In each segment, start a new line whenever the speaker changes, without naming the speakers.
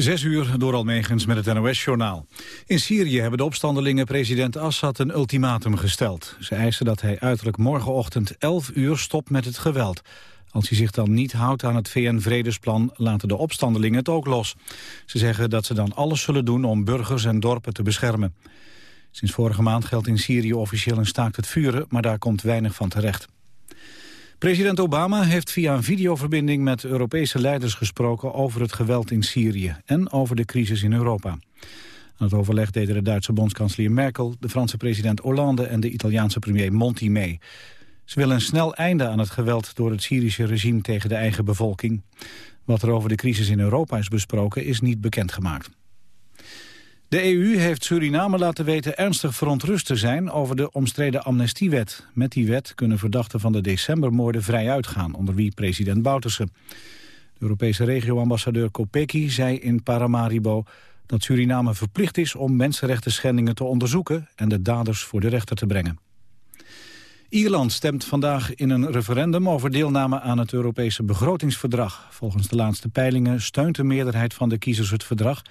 Zes uur door Almegens met het NOS-journaal. In Syrië hebben de opstandelingen president Assad een ultimatum gesteld. Ze eisen dat hij uiterlijk morgenochtend 11 uur stopt met het geweld. Als hij zich dan niet houdt aan het VN-vredesplan... laten de opstandelingen het ook los. Ze zeggen dat ze dan alles zullen doen om burgers en dorpen te beschermen. Sinds vorige maand geldt in Syrië officieel een staakt het vuren... maar daar komt weinig van terecht. President Obama heeft via een videoverbinding met Europese leiders gesproken over het geweld in Syrië en over de crisis in Europa. Aan het overleg deden de Duitse bondskanselier Merkel, de Franse president Hollande en de Italiaanse premier Monti mee. Ze willen een snel einde aan het geweld door het Syrische regime tegen de eigen bevolking. Wat er over de crisis in Europa is besproken is niet bekendgemaakt. De EU heeft Suriname laten weten ernstig verontrust te zijn over de omstreden amnestiewet. Met die wet kunnen verdachten van de decembermoorden vrij uitgaan, onder wie president Bouterse. De Europese regioambassadeur Kopeki zei in Paramaribo dat Suriname verplicht is om mensenrechten te onderzoeken en de daders voor de rechter te brengen. Ierland stemt vandaag in een referendum over deelname aan het Europese begrotingsverdrag. Volgens de laatste peilingen steunt de meerderheid van de kiezers het verdrag,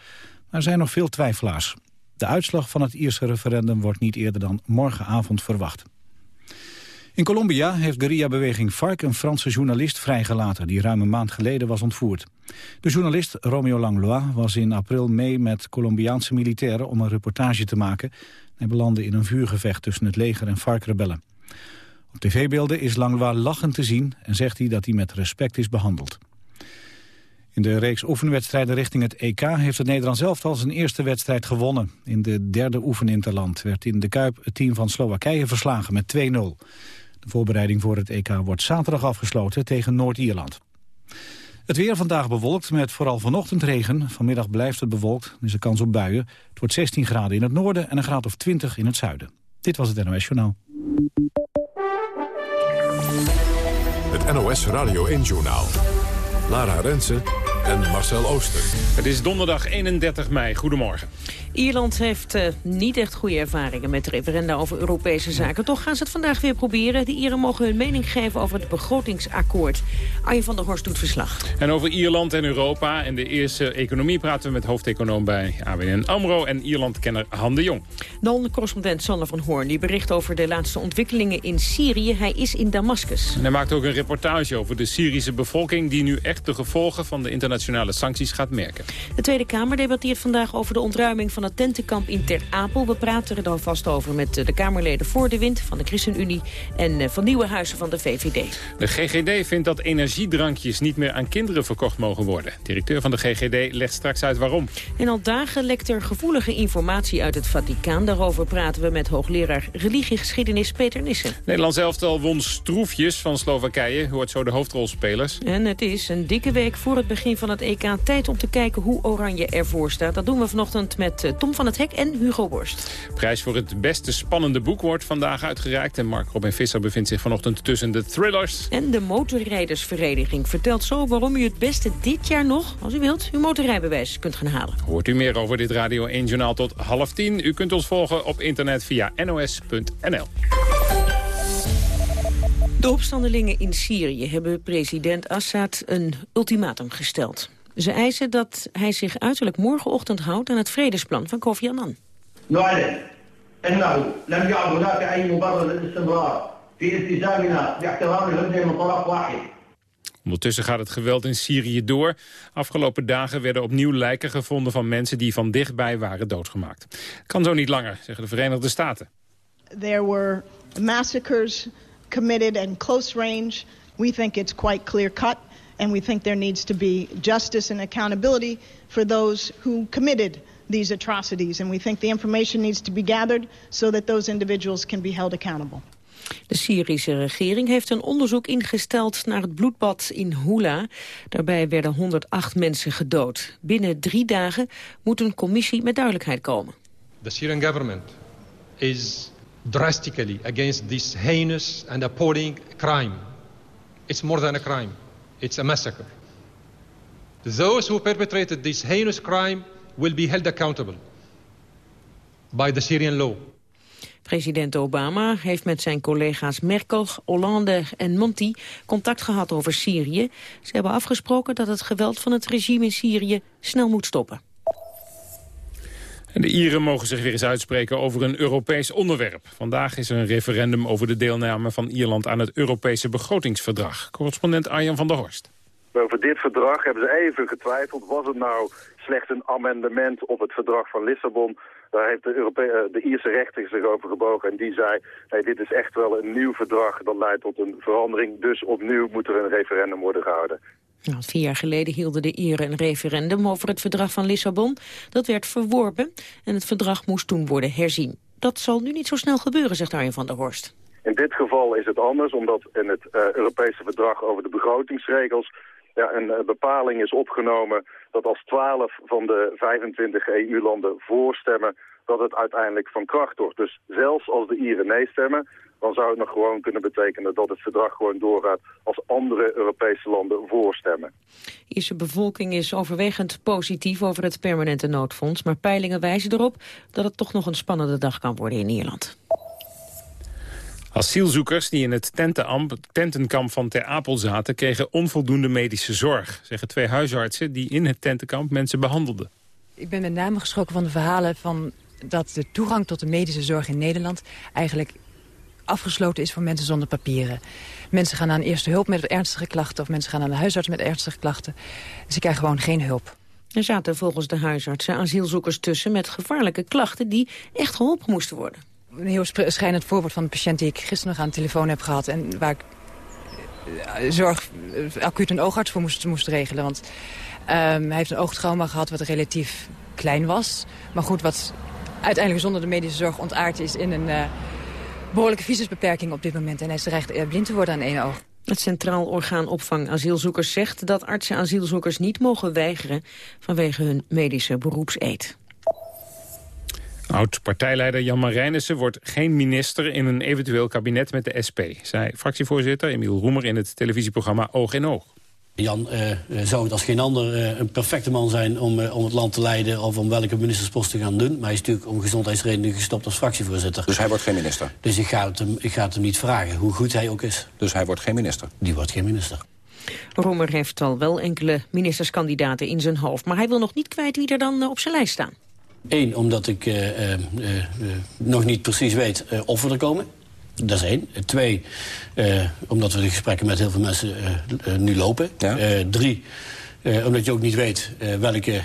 er zijn nog veel twijfelaars. De uitslag van het Ierse referendum wordt niet eerder dan morgenavond verwacht. In Colombia heeft guerrilla-beweging FARC een Franse journalist vrijgelaten... die ruim een maand geleden was ontvoerd. De journalist Romeo Langlois was in april mee met Colombiaanse militairen... om een reportage te maken. Hij belandde in een vuurgevecht tussen het leger en FARC-rebellen. Op tv-beelden is Langlois lachend te zien en zegt hij dat hij met respect is behandeld. In de reeks oefenwedstrijden richting het EK heeft het Nederland zelf al zijn eerste wedstrijd gewonnen. In de derde oefeninterland werd in de Kuip het team van Slowakije verslagen met 2-0. De voorbereiding voor het EK wordt zaterdag afgesloten tegen Noord-Ierland. Het weer vandaag bewolkt met vooral vanochtend regen. Vanmiddag blijft het bewolkt, er is een kans op buien. Het wordt 16 graden in het noorden en een graad of 20 in het zuiden. Dit was het NOS Journaal.
Het NOS Radio 1 Journaal. Lara Rensen en Marcel Ooster.
Het is donderdag 31 mei. Goedemorgen.
Ierland heeft uh, niet echt goede ervaringen met referenda over Europese zaken. Toch gaan ze het vandaag weer proberen. De Ieren mogen hun mening geven over het begrotingsakkoord. Arjen van der Horst doet verslag.
En over Ierland en Europa en de eerste economie praten we met hoofdeconoom bij ABN AMRO en Ierlandkenner Han de Jong.
Dan correspondent Sander van Hoorn. Die bericht over de laatste ontwikkelingen in Syrië. Hij is in Damascus.
En hij maakt ook een reportage over de Syrische bevolking... die nu echt de gevolgen van de internationale sancties gaat merken.
De Tweede Kamer debatteert vandaag over de ontruiming van het tentenkamp in Ter Apel. We praten er dan vast over met de Kamerleden voor de wind van de ChristenUnie en eh, van Nieuwe Huizen van de VVD.
De GGD vindt dat energiedrankjes niet meer aan kinderen verkocht mogen worden. Directeur van de GGD legt straks uit waarom.
En al dagen lekt er gevoelige informatie uit het Vaticaan. Daarover praten we met hoogleraar religiegeschiedenis Peter Nissen.
Nederland elftal won stroefjes van Slowakije. Hoort zo de hoofdrolspelers.
En het is een dikke week voor het begin van het EK. Tijd om te kijken hoe Oranje ervoor staat. Dat doen we vanochtend met eh, Tom van het Hek en Hugo Borst.
Prijs voor het beste spannende boek wordt vandaag uitgereikt. En Mark Robin Visser bevindt zich vanochtend tussen de thrillers.
En de motorrijdersvereniging vertelt zo waarom u het beste dit jaar nog, als u wilt, uw motorrijbewijs kunt gaan halen.
Hoort u meer over dit Radio 1 Journaal tot half tien. U kunt ons volgen op internet via nos.nl.
De opstandelingen in Syrië hebben president Assad een ultimatum gesteld. Ze eisen dat hij zich uiterlijk morgenochtend houdt aan het vredesplan van Kofi Annan.
Ondertussen gaat het geweld in Syrië door. Afgelopen dagen werden opnieuw lijken gevonden van mensen die van dichtbij waren doodgemaakt. Kan zo niet langer, zeggen de Verenigde Staten.
There were massacres committed and close range. We think it's quite clear cut and we think there needs to be justice and accountability for those who committed these atrocities. And we think the information needs to be gathered so that those individuals can be held accountable.
De Syrische regering heeft een onderzoek ingesteld naar het bloedbad in Hula. Daarbij werden 108 mensen gedood. Binnen drie dagen moet een commissie met duidelijkheid komen.
The Syrian government is drastically against this heinous and appalling crime. It's more than a crime. It's a massacre. Those who perpetrated this heinous crime will be held accountable by the Syrian law.
President Obama heeft met zijn collega's Merkel, Hollande en Monti contact gehad over Syrië. Ze hebben afgesproken dat het geweld van het regime in Syrië snel moet stoppen.
En de Ieren mogen zich weer eens uitspreken over een Europees onderwerp. Vandaag is er een referendum over de deelname van Ierland aan het Europese begrotingsverdrag. Correspondent Arjan van der Horst.
Over dit verdrag hebben ze even getwijfeld. Was het nou slechts een amendement op het verdrag van Lissabon? Daar heeft de, eh, de Ierse rechter zich over gebogen en die zei... Nee, dit is echt wel een nieuw verdrag, dat leidt tot een verandering. Dus opnieuw moet er een referendum worden gehouden.
Nou, vier jaar geleden hielden de Ieren een referendum over het verdrag van Lissabon. Dat werd verworpen en het verdrag moest toen worden herzien. Dat zal nu niet zo snel gebeuren, zegt Arjen van der Horst.
In dit geval is het anders, omdat in het uh, Europese verdrag over de begrotingsregels ja, een uh, bepaling is opgenomen dat als 12 van de 25 EU-landen voorstemmen, dat het uiteindelijk van kracht wordt. Dus zelfs als de Ieren nee stemmen, dan zou het nog gewoon kunnen betekenen dat het verdrag gewoon doorgaat als andere Europese landen voorstemmen.
De Ierse bevolking is overwegend positief over het permanente noodfonds, maar peilingen wijzen erop dat het toch nog een spannende dag kan worden in Ierland.
Asielzoekers die in het tentenkamp van Ter Apel zaten... kregen onvoldoende medische zorg, zeggen twee huisartsen... die in het tentenkamp mensen behandelden.
Ik ben met name geschrokken van de verhalen van dat de toegang tot de medische zorg in Nederland... eigenlijk afgesloten is voor mensen zonder papieren. Mensen gaan aan eerste hulp met ernstige klachten... of mensen gaan aan de huisarts met ernstige klachten. Ze krijgen gewoon geen hulp.
Er zaten volgens de huisartsen asielzoekers tussen met gevaarlijke klachten... die echt geholpen moesten worden.
Een heel schijnend voorbeeld van een patiënt die ik gisteren nog aan de telefoon heb gehad... en waar ik eh, zorg, eh, acuut een oogarts voor moest, moest regelen. Want um, hij heeft een oogtrauma gehad wat relatief klein was. Maar goed, wat uiteindelijk zonder de medische zorg ontaard is in een... Uh, behoorlijke visusbeperking op dit moment. En hij is dreigt blind te worden aan één oog.
Het Centraal Orgaan Opvang Asielzoekers zegt dat artsen asielzoekers niet mogen weigeren vanwege hun medische beroepseed.
Oud-partijleider Jan Marijnissen wordt geen minister in een eventueel kabinet met de SP, zei fractievoorzitter Emiel Roemer in het televisieprogramma Oog in Oog.
Jan uh, zou het als geen ander uh, een perfecte man zijn om, uh, om het land te leiden... of om welke ministerspost te gaan doen. Maar hij is natuurlijk om gezondheidsredenen gestopt als fractievoorzitter.
Dus hij wordt geen minister?
Dus ik ga, het hem, ik ga het hem niet vragen, hoe goed hij ook is.
Dus hij wordt geen minister?
Die wordt geen minister.
Roemer heeft al wel enkele ministerskandidaten in zijn hoofd... maar hij wil nog niet kwijt wie er dan op zijn lijst staan.
Eén, omdat ik nog niet precies weet of we er komen. Dat is één. Twee, uh, omdat we de gesprekken met heel veel mensen uh, uh, nu lopen. Ja. drie, omdat je ook niet weet welke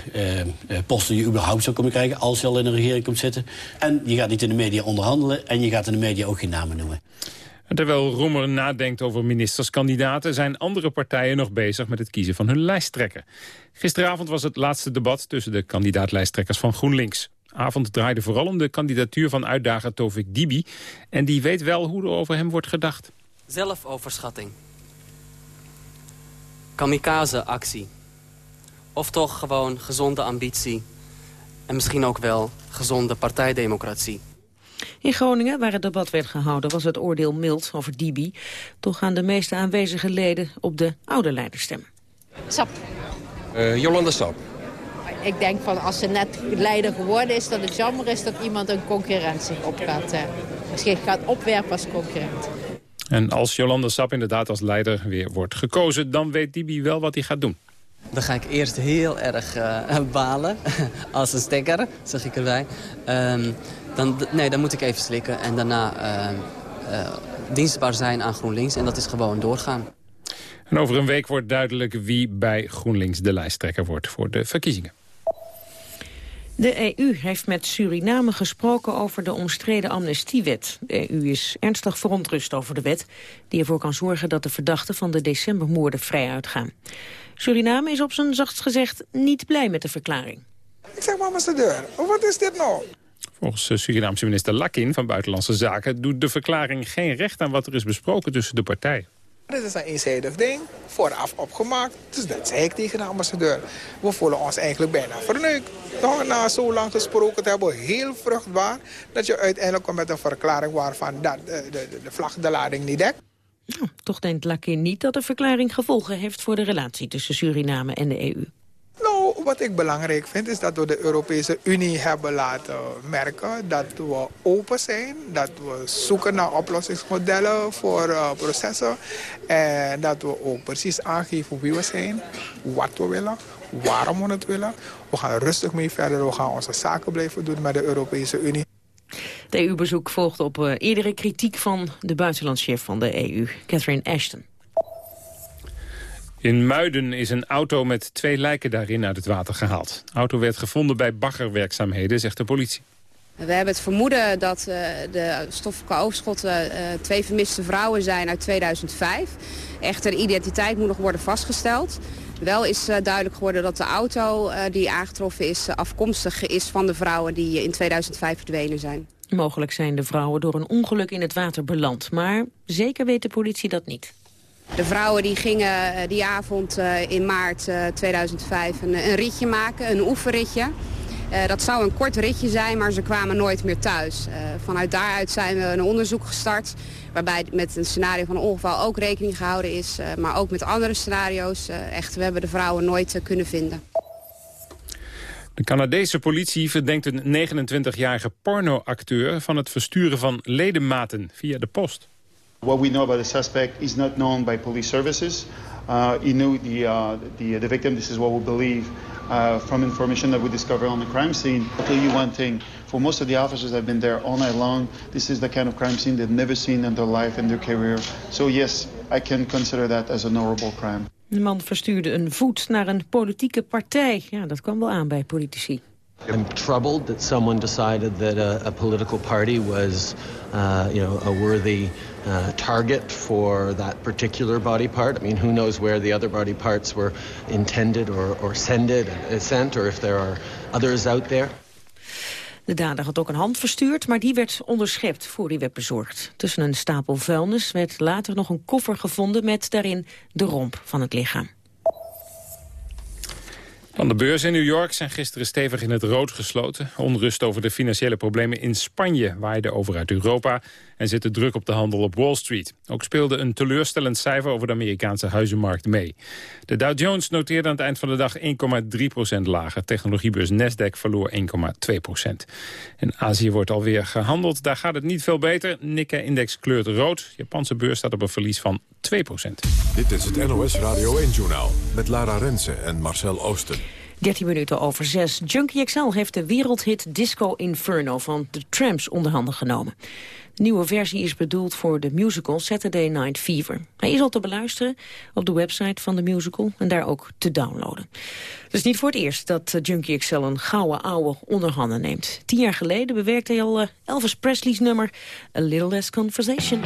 posten je überhaupt zou kunnen krijgen... als je al in een regering komt zitten. En je gaat niet in de media onderhandelen... en je gaat in de media ook geen namen noemen.
Terwijl Roemer nadenkt over ministerskandidaten... zijn andere partijen nog bezig met het kiezen van hun lijsttrekker. Gisteravond was het laatste debat tussen de kandidaatlijsttrekkers van GroenLinks avond draaide vooral om de kandidatuur van uitdager Tovik Dibi. En die weet wel hoe er over hem wordt gedacht.
Zelfoverschatting. Kamikaze-actie. Of toch gewoon gezonde ambitie. En misschien ook wel gezonde partijdemocratie.
In Groningen, waar het debat werd gehouden, was het oordeel mild over Dibi. Toch gaan de meeste aanwezige leden op de oude leider stemmen.
Sap.
Uh, Jolanda Sap
ik denk van als ze net leider geworden is, dat het jammer is dat iemand een concurrentie op gaat, eh, misschien gaat opwerpen als concurrent.
En als Jolanda Sap inderdaad als leider weer wordt gekozen, dan weet Dibi wel wat hij gaat doen.
Dan ga ik eerst heel erg uh, balen, als een stekker, zeg ik erbij. Um, dan, nee, dan moet ik even slikken en daarna uh, dienstbaar zijn aan GroenLinks. En dat is gewoon doorgaan.
En over een week wordt duidelijk wie bij GroenLinks de lijsttrekker wordt voor de verkiezingen.
De EU heeft met Suriname gesproken over de omstreden amnestiewet. De EU is ernstig verontrust over de wet... die ervoor kan zorgen dat de verdachten van de decembermoorden vrij uitgaan. Suriname is op zijn zachtst gezegd niet blij met de verklaring.
Ik zeg maar, ambassadeur, wat is dit nou?
Volgens Surinaamse minister Lakin van Buitenlandse Zaken... doet de verklaring geen recht aan wat er is besproken tussen de partijen.
Dit is een eenzijdig ding, vooraf opgemaakt. Dus dat zei ik tegen de ambassadeur. We voelen ons eigenlijk bijna verneukt. Toch na zo lang gesproken te hebben, heel vruchtbaar... dat je uiteindelijk komt met een verklaring waarvan dat, de, de, de vlag de lading niet dekt.
Nou, toch denkt Lakin niet dat de verklaring gevolgen heeft voor de relatie tussen Suriname en de EU.
Nou, Wat ik belangrijk vind is dat we de Europese Unie hebben laten merken dat we open zijn. Dat we zoeken naar oplossingsmodellen voor uh, processen. En dat we ook precies aangeven wie we zijn, wat we willen, waarom we het willen. We gaan rustig mee verder, we gaan onze zaken blijven doen met de Europese Unie.
Het EU-bezoek volgt op uh, eerdere kritiek van de buitenlandschef van de EU, Catherine Ashton.
In Muiden is een auto met twee lijken daarin uit het water gehaald. De auto werd gevonden bij baggerwerkzaamheden, zegt de politie.
We hebben het vermoeden dat uh, de stoffelijke overschotten uh, twee vermiste vrouwen zijn uit 2005. Echter, de identiteit moet nog worden vastgesteld. Wel is uh, duidelijk geworden dat de auto die aangetroffen is afkomstig is van de vrouwen die in 2005 verdwenen zijn.
Mogelijk zijn de vrouwen door een ongeluk in het water beland. Maar zeker weet de politie dat niet.
De vrouwen die gingen die avond in maart 2005 een, een ritje maken, een oefenritje. Dat zou een kort ritje zijn, maar ze kwamen nooit meer thuis. Vanuit daaruit zijn we een onderzoek gestart... waarbij met een scenario van een ongeval ook rekening gehouden is... Maar ook met andere scenario's. echt, we hebben de vrouwen nooit kunnen vinden.
De Canadese politie verdenkt een 29-jarige pornoacteur... van het versturen van ledematen via de post.
What we know about the suspect is not known by police services. Uh, he knew the, uh, the, the victim. This is what we believe uh, from information that we discovered on the crime scene. I'll tell you one thing. For most of the officers that have been there all night long, this is the kind of crime scene they've never seen in their life and their career. So yes, I can consider that as a horrible crime.
De man verstuurde een voet naar een politieke partij. Ja, dat kwam wel aan bij politici.
I'm troubled that someone decided that a, a political party was, uh, you know, a worthy uh, target for that particular body part. I mean, who knows where the other body parts were intended or, or sended, sent, or if there are others out there.
De dader had ook een hand verstuurd, maar die werd onderschept voor die werd bezorgd. Tussen een stapel vuilnis werd later nog een koffer gevonden met daarin de romp van het lichaam.
Dan de beurzen in New York zijn gisteren stevig in het rood gesloten. Onrust over de financiële problemen in Spanje waaide over uit Europa... en zette druk op de handel op Wall Street. Ook speelde een teleurstellend cijfer over de Amerikaanse huizenmarkt mee. De Dow Jones noteerde aan het eind van de dag 1,3% lager. Technologiebeurs Nasdaq verloor 1,2% In Azië wordt alweer gehandeld. Daar gaat het niet veel beter. Nikkei-index kleurt rood. Japanse beurs staat op een verlies van 2%
Dit is het NOS Radio 1-journaal met Lara Rensen en Marcel Oosten.
13 minuten over 6. Junkie XL heeft de wereldhit Disco Inferno van The Tramps onder handen genomen. Nieuwe versie is bedoeld voor de musical Saturday Night Fever. Hij is al te beluisteren op de website van de musical en daar ook te downloaden. Het is niet voor het eerst dat Junkie XL een gouden ouwe onder handen neemt. Tien jaar geleden bewerkte hij al Elvis Presley's nummer A Little Less Conversation.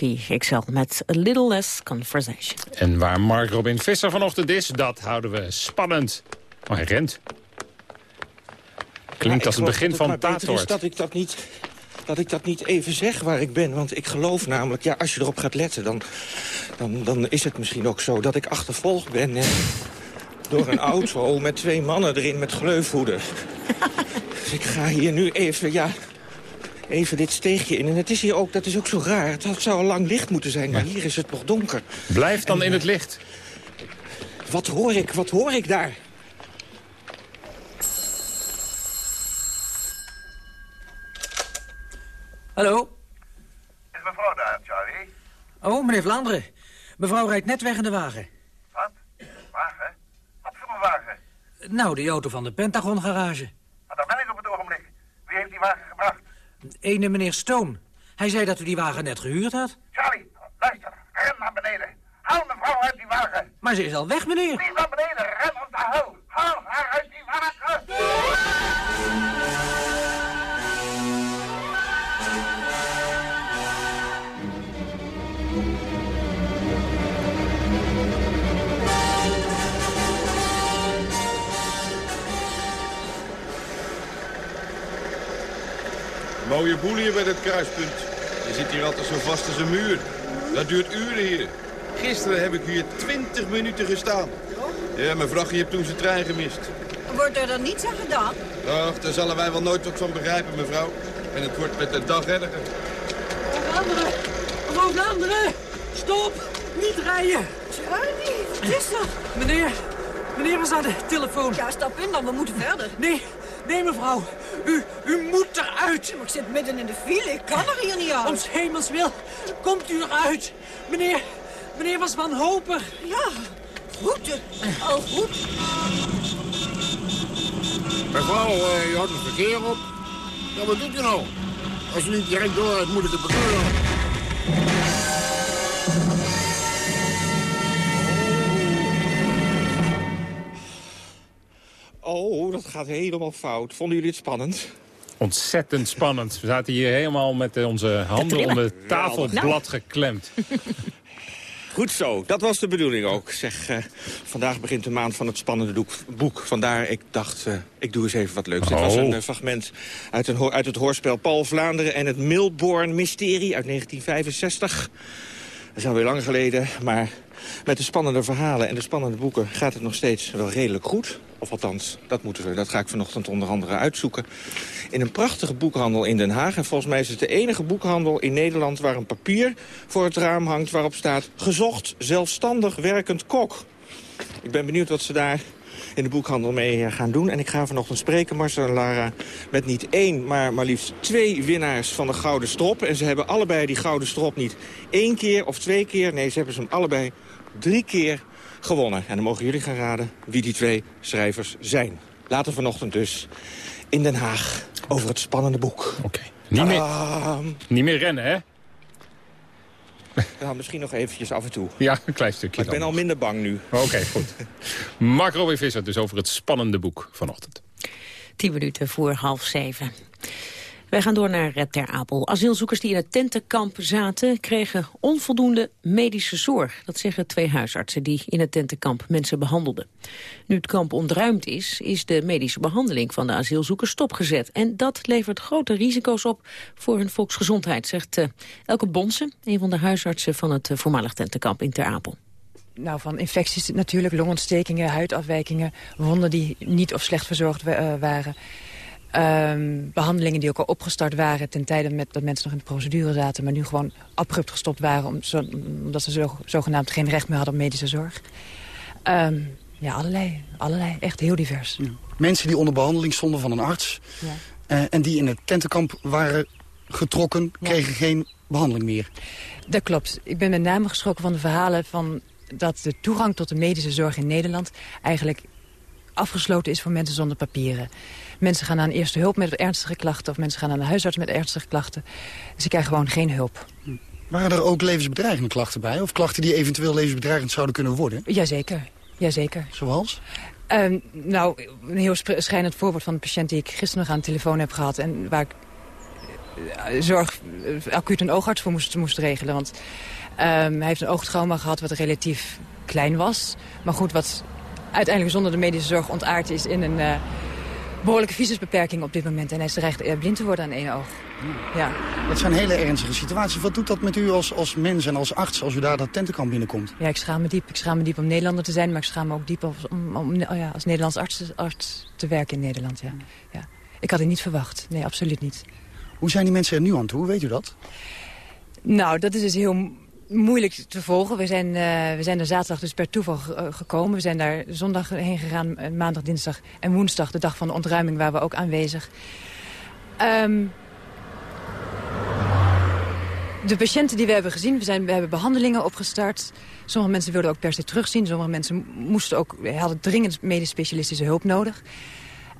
Junkie XL met A Little Less Conversation.
En waar Mark Robin Visser vanochtend is, dat houden we spannend. Maar hij rent. Klinkt
Ja,
als
ik
het begin van
het
Tatort.
dat ik dat niet dat ik dat niet even zeg waar ik ben. Want ik geloof namelijk, ja, als je erop gaat letten... dan, dan, dan is het misschien ook zo dat ik achtervolgd ben... Hè, door een auto met twee mannen erin met gleufhoeden. dus ik ga hier nu even, ja, even dit steegje in. En het is hier ook, dat is ook zo raar. Het zou al lang licht moeten zijn, maar hier is het nog donker.
Blijf dan
En,
in
eh,
het licht.
Wat hoor ik, wat hoor ik daar?
Hallo?
Is mevrouw daar, Charlie?
Oh, meneer Vlaanderen. Mevrouw rijdt net weg in de wagen.
Wat? Wagen? Wat voor een wagen?
Nou, die auto van de Pentagon garage.
Maar daar ben ik op het ogenblik. Wie heeft die wagen gebracht?
Ene meneer Stone. Hij zei dat u die wagen net gehuurd had.
Charlie, luister. Ren naar beneden. Haal mevrouw uit die wagen.
Maar ze is al weg, meneer.
Niet naar beneden. Ren op de hel. Haal haar uit die wagen.
Mooie boel hier bij het kruispunt. Je zit hier altijd zo vast als een muur. Dat duurt uren hier. Gisteren heb ik hier 20 minuten gestaan. Ja, mijn vrachtje heeft toen zijn trein gemist.
Wordt er dan niets aan gedaan?
Ach, daar zullen wij wel nooit wat van begrijpen, mevrouw. En het wordt met de dag erger.
Vlaanderen! Mevrouw Vlaanderen! Stop! Niet rijden!
Charlie, wat is dat?
Meneer, meneer was aan de telefoon.
Ja, stap in dan, we moeten verder.
Nee, nee mevrouw. U, u moet eruit.
Maar ik zit midden in de file, ik kan er hier niet uit.
Om hemels wil, komt u eruit. Meneer, meneer was wanhopig.
Ja, goed. Al goed.
Mevrouw, eh, je houdt het verkeer op. Ja, wat doet u nou? Als u niet direct door moet ik het bekeuren.
Oh, dat gaat helemaal fout. Vonden jullie het spannend?
Ontzettend spannend. We zaten hier helemaal met eh, onze handen onder het tafelblad
Nou.
geklemd.
Goed zo, dat was de bedoeling ook. Zeg, eh, vandaag begint de maand van het spannende doek, boek. Vandaar, ik dacht, eh, ik doe eens even wat leuks. Dit was
Oh.
een fragment uit, een, uit het hoorspel Paul Vlaanderen... en het Milborn Mysterie uit 1965. Dat is alweer lang geleden, maar met de spannende verhalen en de spannende boeken... gaat het nog steeds wel redelijk goed. Of althans, dat, moeten we, dat ga ik vanochtend onder andere uitzoeken. In een prachtige boekhandel in Den Haag. En volgens mij is het de enige boekhandel in Nederland... waar een papier voor het raam hangt waarop staat... gezocht zelfstandig werkend kok. Ik ben benieuwd wat ze daar in de boekhandel mee eh, gaan doen. En ik ga vanochtend spreken, Marcel en Lara, met niet één, maar maar liefst twee winnaars van de Gouden Strop. En ze hebben allebei die Gouden Strop niet één keer of twee keer. Nee, ze hebben ze hem allebei drie keer gewonnen. En dan mogen jullie gaan raden wie die twee schrijvers zijn. Later vanochtend dus in Den Haag over het spannende boek.
Oké. Niet, meer,
Tadaa!
niet meer rennen, hè?
Nou, misschien nog eventjes af en toe.
Ja, een klein stukje
Maar ik ben
dan.
al minder bang nu.
Oké, goed. Mark Robin Visser dus over het spannende boek vanochtend.
Tien minuten voor half zeven. Wij gaan door naar eh, Ter Apel. Asielzoekers die in het tentenkamp zaten... kregen onvoldoende medische zorg. Dat zeggen twee huisartsen die in het tentenkamp mensen behandelden. Nu het kamp ontruimd is, is de medische behandeling van de asielzoekers stopgezet. En dat levert grote risico's op voor hun volksgezondheid... zegt eh, Elke Bonsen, een van de huisartsen van het eh, voormalig tentenkamp in Ter Apel.
Nou, van infecties natuurlijk, longontstekingen, huidafwijkingen... wonden die niet of slecht verzorgd wa- waren. Ehm, behandelingen die ook al opgestart waren ten tijde met, dat mensen nog in de procedure zaten... maar nu gewoon abrupt gestopt waren om, zo, omdat ze zo, zogenaamd geen recht meer hadden op medische zorg. Ehm, ja, allerlei, allerlei. Echt heel divers.
Mensen die onder behandeling stonden van een arts...
Ja.
eh, en die in het tentenkamp waren getrokken, kregen geen behandeling meer.
Dat klopt. Ik ben met name geschrokken van de verhalen van dat de toegang tot de medische zorg in Nederland eigenlijk afgesloten is voor mensen zonder papieren. Mensen gaan aan eerste hulp met ernstige klachten of mensen gaan aan de huisarts met ernstige klachten. Ze krijgen gewoon geen hulp.
Waren er ook levensbedreigende klachten bij? Of klachten die eventueel levensbedreigend zouden kunnen worden?
Jazeker, jazeker.
Zoals?
Ehm, nou, een heel schijnend voorbeeld van een patiënt die ik gisteren nog aan de telefoon heb gehad... en waar ik eh, zorg, eh, acuut een oogarts voor moest, moest regelen. Want ehm, hij heeft een oogtrauma gehad wat relatief klein was. Maar goed, wat uiteindelijk zonder de medische zorg ontaard is in een eh, behoorlijke visusbeperking op dit moment. En hij dreigt blind te worden aan één oog. Ja.
Dat zijn hele ernstige situaties. Wat doet dat met u als, als mens en als arts als u daar dat tentenkamp binnenkomt?
Ja, ik schaam me diep. Ik schaam me diep om Nederlander te zijn, maar ik schaam me ook diep om, om, om- oh ja, als Nederlands arts, arts te werken in Nederland. Ja. Ja. Ik had het niet verwacht. Nee, absoluut niet.
Hoe zijn die mensen er nu aan toe? Weet u dat?
Nou, dat is dus heel moeilijk te volgen. We zijn, eh, we zijn er zaterdag dus per toeval eh, gekomen. We zijn daar zondag heen gegaan, eh, maandag, dinsdag en woensdag. De dag van de ontruiming waren we ook aanwezig. Ehm, de patiënten die we hebben gezien, we, zijn, we hebben behandelingen opgestart. Sommige mensen wilden ook per se terugzien. Sommige mensen moesten ook, hadden dringend medisch specialistische hulp nodig.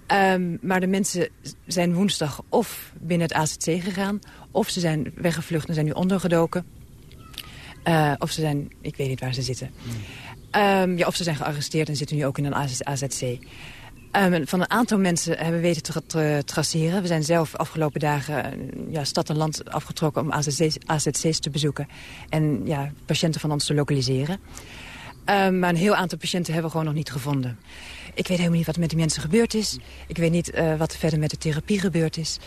Ehm, maar de mensen zijn woensdag of binnen het AZC gegaan... of ze zijn weggevlucht en zijn nu ondergedoken. Eh, of ze zijn, ik weet niet waar ze zitten. Ehm, ja, of ze zijn gearresteerd en zitten nu ook in een AZ- AZC. Ehm, van een aantal mensen hebben we weten te tra- tra- traceren. We zijn zelf afgelopen dagen eh, ja, stad en land afgetrokken om AZC's, te bezoeken. En ja, patiënten van ons te lokaliseren. Ehm, maar een heel aantal patiënten hebben we gewoon nog niet gevonden. Ik weet helemaal niet wat met die mensen gebeurd is. Ik weet niet eh, wat er verder met de therapie gebeurd is.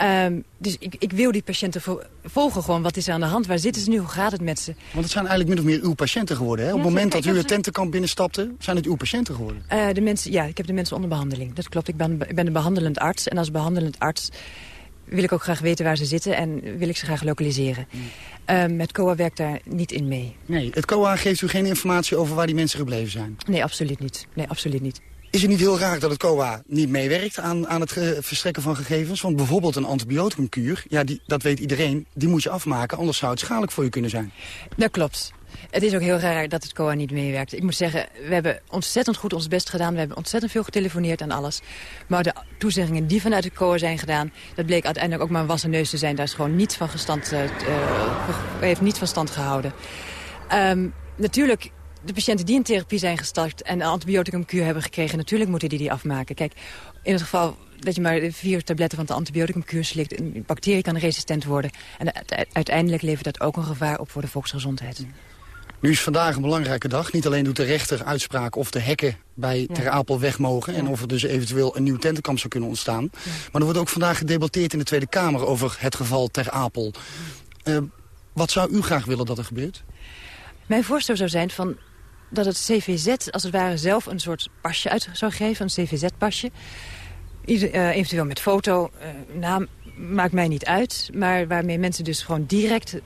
Ehm, dus ik, ik wil die patiënten vo- volgen gewoon. Wat is er aan de hand? Waar zitten ze nu? Hoe gaat het met ze?
Want het zijn eigenlijk min of meer uw patiënten geworden. Hè? Op het moment dat u het tentenkamp binnenstapte, zijn het uw patiënten geworden.
Eh, de mensen, ja, ik heb de mensen onder behandeling. Dat klopt. Ik ben, ik ben een behandelend arts. En als behandelend arts wil ik ook graag weten waar ze zitten... en wil ik ze graag lokaliseren. Ehm, het COA werkt daar niet in mee.
Nee, het COA geeft u geen informatie over waar die mensen gebleven zijn.
Nee, absoluut niet. Nee, absoluut niet.
Is het niet heel raar dat het COA niet meewerkt aan, aan het verstrekken van gegevens? Want bijvoorbeeld een antibioticumkuur, ja, die, dat weet iedereen, die moet je afmaken. Anders zou het schadelijk voor je kunnen zijn.
Dat klopt. Het is ook heel raar dat het COA niet meewerkt. Ik moet zeggen, we hebben ontzettend goed ons best gedaan. We hebben ontzettend veel getelefoneerd en alles. Maar de toezeggingen die vanuit het COA zijn gedaan... dat bleek uiteindelijk ook maar een wassen neus te zijn. Daar is gewoon niets van gestand, eh, eh, heeft niet van stand gehouden. Ehm, natuurlijk, de patiënten die in therapie zijn gestart... en een antibioticumkuur hebben gekregen... natuurlijk moeten die die afmaken. Kijk, in het geval dat je maar vier tabletten van de antibioticumkuur slikt... een bacterie kan resistent worden. En uiteindelijk levert dat ook een gevaar op voor de volksgezondheid.
Nu is vandaag een belangrijke dag. Niet alleen doet de rechter uitspraak of de hekken bij. Ter Apel weg mogen... en of er dus eventueel een nieuw tentenkamp zou kunnen ontstaan. Maar er wordt ook vandaag gedebatteerd in de Tweede Kamer over het geval Ter Apel. Eh, wat zou u graag willen dat er gebeurt?
Mijn voorstel zou zijn van dat het CVZ als het ware zelf een soort pasje uit zou geven. Een CVZ-pasje. Eh, eventueel met foto, eh, naam, maakt mij niet uit. Maar waarmee mensen dus gewoon direct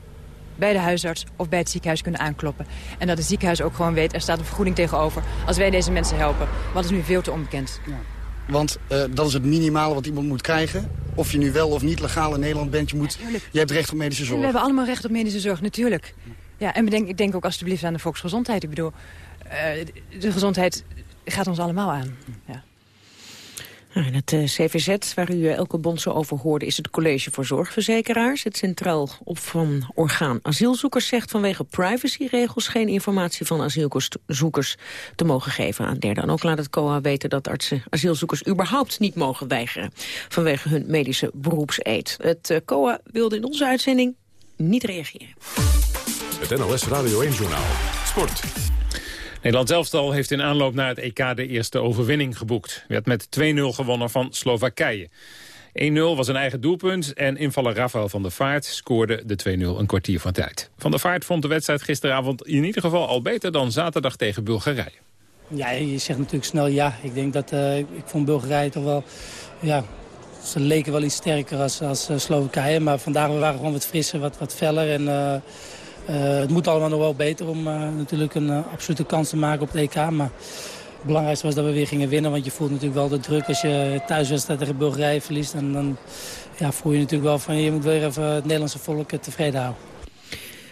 bij de huisarts of bij het ziekenhuis kunnen aankloppen. En dat het ziekenhuis ook gewoon weet, er staat een vergoeding tegenover... als wij deze mensen helpen. Want is nu veel te onbekend.
Want eh, dat is het minimale wat iemand moet krijgen. Of je nu wel of niet legaal in Nederland bent, je, moet, je hebt recht op medische
En
zorg.
we hebben allemaal recht op medische zorg, natuurlijk. Ja, en bedenk, ik denk ook alsjeblieft aan de volksgezondheid. Ik bedoel, eh, de gezondheid gaat ons allemaal aan. Ja.
Nou, het eh, CVZ, waar u eh, Elke Bond zo over hoorde... is het College voor Zorgverzekeraars. Het Centraal Opvangorgaan Asielzoekers zegt vanwege privacyregels... geen informatie van asielzoekers te mogen geven aan derden. En ook laat het COA weten dat artsen asielzoekers überhaupt niet mogen weigeren... vanwege hun medische beroepseed. Het COA wilde in onze uitzending niet reageren.
Het NOS Radio 1-journaal. Sport.
Nederland elftal heeft in aanloop naar het EK de eerste overwinning geboekt. Werd met 2-0 gewonnen van Slowakije. 1-0 was een eigen doelpunt en invaller Rafael van der Vaart scoorde de 2-0 een kwartier van tijd. Van der Vaart vond de wedstrijd gisteravond in ieder geval al beter dan zaterdag tegen Bulgarije.
Ja, je zegt natuurlijk snel ja. Ik denk dat eh, ik vond Bulgarije toch wel ja, ze leken wel iets sterker als, als eh, Slowakije. Maar vandaag we waren gewoon wat frisser, wat, wat feller. En, eh, het moet allemaal nog wel beter om eh, natuurlijk een eh, absolute kans te maken op het EK. Maar het belangrijkste was dat we weer gingen winnen. Want je voelt natuurlijk wel de druk als je thuiswedstrijd tegen Bulgarije verliest. En dan ja, voel je natuurlijk wel van je moet weer even het Nederlandse volk eh, tevreden houden.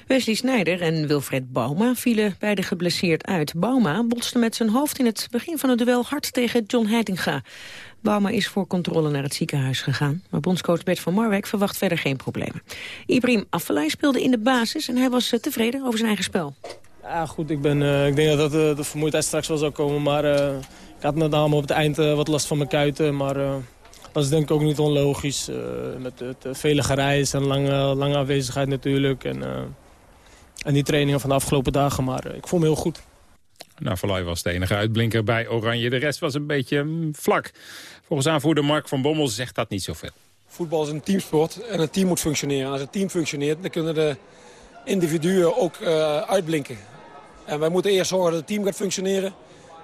Wesley Sneijder en Wilfred Bauma vielen beide geblesseerd uit. Bauma botste met zijn hoofd in het begin van het duel hard tegen John Heitinga. Bauma is voor controle naar het ziekenhuis gegaan. Maar bondscoach Bert van Marwijk verwacht verder geen problemen. Ibrahim Afellay speelde in de basis en hij was eh, tevreden over zijn eigen spel.
Ja, goed, ik, ben, eh, ik denk dat, dat eh, de vermoeidheid straks wel zou komen. Maar ik had met name op het eind wat last van mijn kuiten. Maar dat is denk ik ook niet onlogisch. met het vele gereis en lange, lange afwezigheid natuurlijk. En, en die trainingen van de afgelopen dagen. Maar ik voel me heel goed.
Verlooy was de enige uitblinker bij Oranje. De rest was een beetje mm, vlak. Volgens aanvoerder Mark van Bommel zegt dat niet zoveel.
Voetbal is een teamsport en een team moet functioneren. En als het team functioneert, dan kunnen de individuen ook eh, uitblinken. En wij moeten eerst zorgen dat het team gaat functioneren.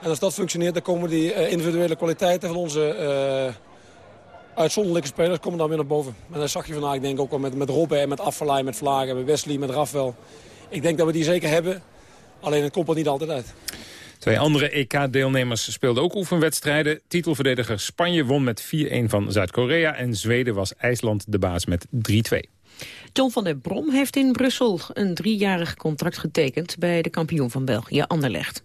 En als dat functioneert, dan komen die eh, individuele kwaliteiten van onze eh, uitzonderlijke spelers komen dan weer naar boven. En dat zag je vandaag, ik denk ook wel met, met Robben en met Affelay, met Vlagen, met Wesley, met Rafael. Ik denk dat we die zeker hebben, alleen het komt er niet altijd uit.
Twee andere EK-deelnemers speelden ook oefenwedstrijden. Titelverdediger Spanje won met 4-1 van Zuid-Korea... en Zweden was IJsland de baas met 3-2.
John van der Brom heeft in Brussel een driejarig contract getekend bij de kampioen van België, Anderlecht.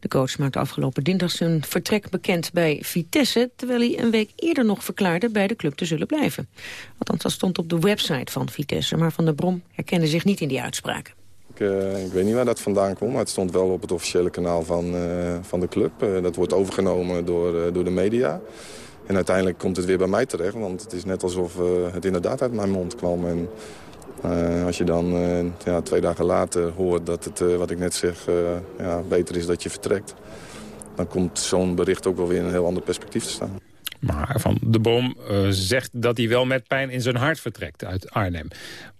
De coach maakte afgelopen dinsdag zijn vertrek bekend bij Vitesse, terwijl hij een week eerder nog verklaarde bij de club te zullen blijven. Althans, dat stond op de website van Vitesse, maar van der Brom herkende zich niet in die uitspraken.
Ik, eh, ik weet niet waar dat vandaan komt, maar het stond wel op het officiële kanaal van, eh, van de club. Eh, dat wordt overgenomen door, door de media. En uiteindelijk komt het weer bij mij terecht, want het is net alsof het inderdaad uit mijn mond kwam. En als je dan ja, twee dagen later hoort dat het, wat ik net zeg, ja, beter is dat je vertrekt... dan komt zo'n bericht ook wel weer in een heel ander perspectief te staan.
Maar Van de Brom eh, zegt dat hij wel met pijn in zijn hart vertrekt uit Arnhem.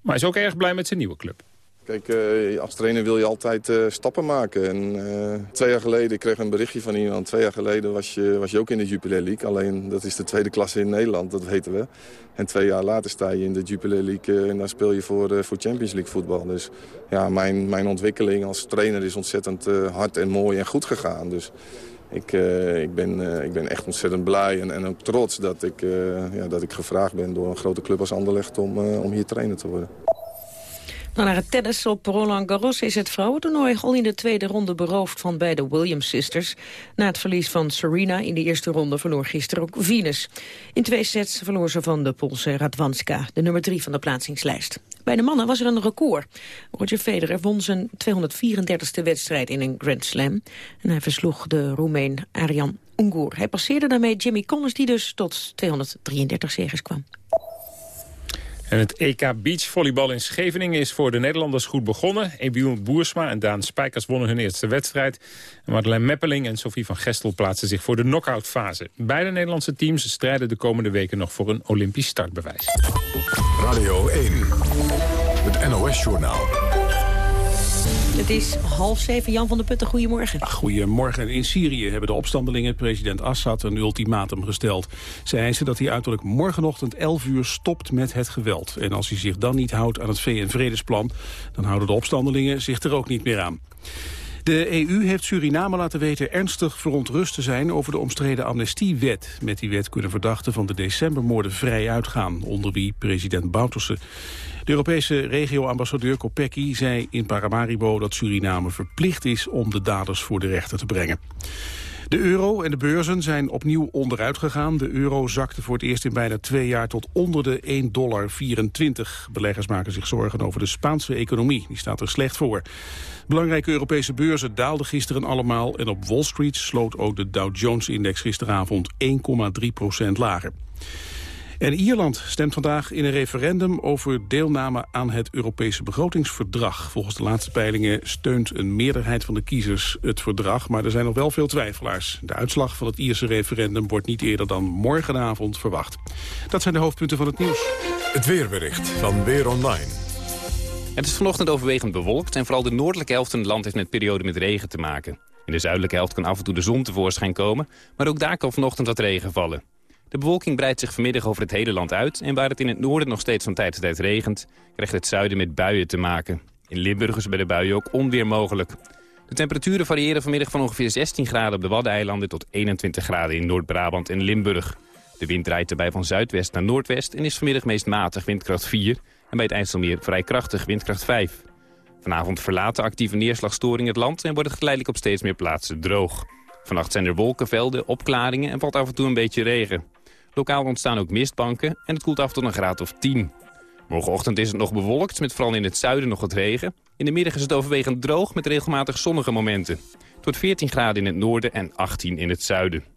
Maar is ook erg blij met zijn nieuwe club.
Kijk, eh, als trainer wil je altijd eh, stappen maken. En eh, twee jaar geleden, ik kreeg een berichtje van iemand... twee jaar geleden was je, was je ook in de Jupiler League. Alleen, dat is de tweede klasse in Nederland, dat weten we. En twee jaar later sta je in de Jupiler League... en daar speel je voor, voor Champions League voetbal. Dus ja, mijn, mijn ontwikkeling als trainer is ontzettend hard en mooi en goed gegaan. Dus ik, ik, ben, ik ben echt ontzettend blij en, en ook trots... Dat ik, ja, dat ik gevraagd ben door een grote club als Anderlecht... om, om hier trainer te worden.
Dan naar het tennis op Roland Garros is het vrouwentoernooi al in de tweede ronde beroofd van beide Williams-sisters. Na het verlies van Serena in de eerste ronde verloor gisteren ook Venus. In twee sets verloor ze van de Poolse Radwanska, de nummer drie van de plaatsingslijst. Bij de mannen was er een record. Roger Federer won zijn 234ste wedstrijd in een Grand Slam. En hij versloeg de Roemeen Arjan Ungur. Hij passeerde daarmee Jimmy Connors, die dus tot 233 zegens kwam.
En het EK Beachvolleybal in Scheveningen is voor de Nederlanders goed begonnen. Ebiel Boersma en Daan Spijkers wonnen hun eerste wedstrijd. Madeleine Meppeling en Sophie van Gestel plaatsen zich voor de knock-outfase. Beide Nederlandse teams strijden de komende weken nog voor een Olympisch startbewijs.
Radio 1, het NOS-journaal.
Het is half zeven. Jan van der Putten, goedemorgen.
Goedemorgen. In Syrië hebben de opstandelingen president Assad een ultimatum gesteld. Ze eisen dat hij uiterlijk morgenochtend 11 uur stopt met het geweld. En als hij zich dan niet houdt aan het VN-vredesplan... dan houden de opstandelingen zich er ook niet meer aan. De EU heeft Suriname laten weten ernstig verontrust te zijn over de omstreden amnestiewet. Met die wet kunnen verdachten van de decembermoorden vrij uitgaan, onder wie president Bouterse. De Europese regio-ambassadeur zei in Paramaribo dat Suriname verplicht is om de daders voor de rechter te brengen. De euro en de beurzen zijn opnieuw onderuit gegaan. De euro zakte voor het eerst in bijna twee jaar tot onder de 1,24 dollar. Beleggers maken zich zorgen over de Spaanse economie. Die staat er slecht voor. Belangrijke Europese beurzen daalden gisteren allemaal... en op Wall Street sloot ook de Dow Jones-index gisteravond 1,3 procent lager. En Ierland stemt vandaag in een referendum over deelname aan het Europese begrotingsverdrag. Volgens de laatste peilingen steunt een meerderheid van de kiezers het verdrag, maar er zijn nog wel veel twijfelaars. De uitslag van het Ierse referendum wordt niet eerder dan morgenavond verwacht. Dat zijn de hoofdpunten van het nieuws.
Het weerbericht van Weer Online.
Het is vanochtend overwegend bewolkt en vooral de noordelijke helft van het land heeft met periode met regen te maken. In de zuidelijke helft kan af en toe de zon tevoorschijn komen, maar ook daar kan vanochtend wat regen vallen. De bewolking breidt zich vanmiddag over het hele land uit... en waar het in het noorden nog steeds van tijd tot tijd regent... krijgt het zuiden met buien te maken. In Limburg is bij de buien ook onweer mogelijk. De temperaturen variëren vanmiddag van ongeveer 16 graden op de Waddeneilanden... tot 21 graden in Noord-Brabant en Limburg. De wind draait erbij van zuidwest naar noordwest... en is vanmiddag meest matig windkracht 4... en bij het IJsselmeer vrij krachtig windkracht 5. Vanavond verlaten actieve neerslagstoring het land... en wordt het geleidelijk op steeds meer plaatsen droog. Vannacht zijn er wolkenvelden, opklaringen en valt af en toe een beetje regen. Lokaal ontstaan ook mistbanken en het koelt af tot een graad of 10. Morgenochtend is het nog bewolkt, met vooral in het zuiden nog wat regen. In de middag is het overwegend droog met regelmatig zonnige momenten. Wordt 14 graden in het noorden en 18 in het zuiden.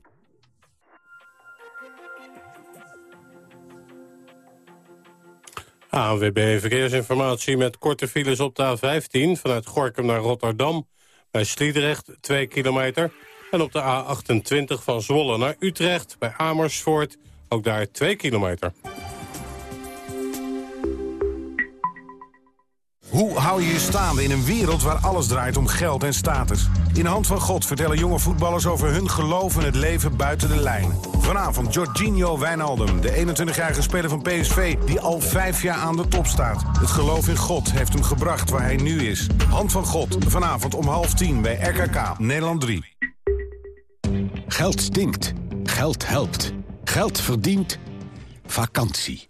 ANWB Verkeersinformatie met korte files op de A15... vanuit Gorkum naar Rotterdam. Bij Sliedrecht 2 kilometer. En op de A28 van Zwolle naar Utrecht bij Amersfoort. Ook daar 2 kilometer.
Hoe hou je je staande in een wereld waar alles draait om geld en status? In hand van God vertellen jonge voetballers over hun geloof in het leven buiten de lijn. Vanavond Jorginho Wijnaldum, de 21-jarige speler van PSV... die al vijf jaar aan de top staat. Het geloof in God heeft hem gebracht waar hij nu is. Hand van God, vanavond om half tien bij RKK, Nederland 3.
Geld stinkt. Geld helpt. Geld verdient. Vakantie.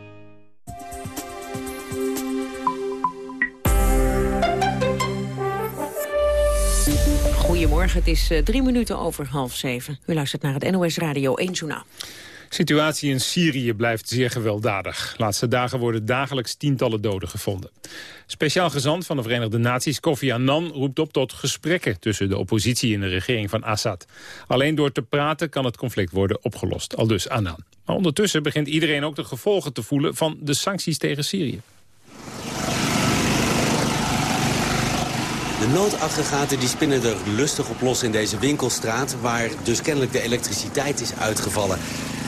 Goedemorgen, het is eh, drie minuten over half zeven. U luistert naar het NOS Radio 1 Journaal.
situatie in Syrië blijft zeer gewelddadig. Laatste dagen worden dagelijks tientallen doden gevonden. Speciaal gezant van de Verenigde Naties, Kofi Annan, roept op tot gesprekken tussen de oppositie en de regering van Assad. Alleen door te praten kan het conflict worden opgelost, al dus Annan. Maar ondertussen begint iedereen ook de gevolgen te voelen van de sancties tegen Syrië.
De noodaggregaten die spinnen er lustig op los in deze winkelstraat... waar dus kennelijk de elektriciteit is uitgevallen.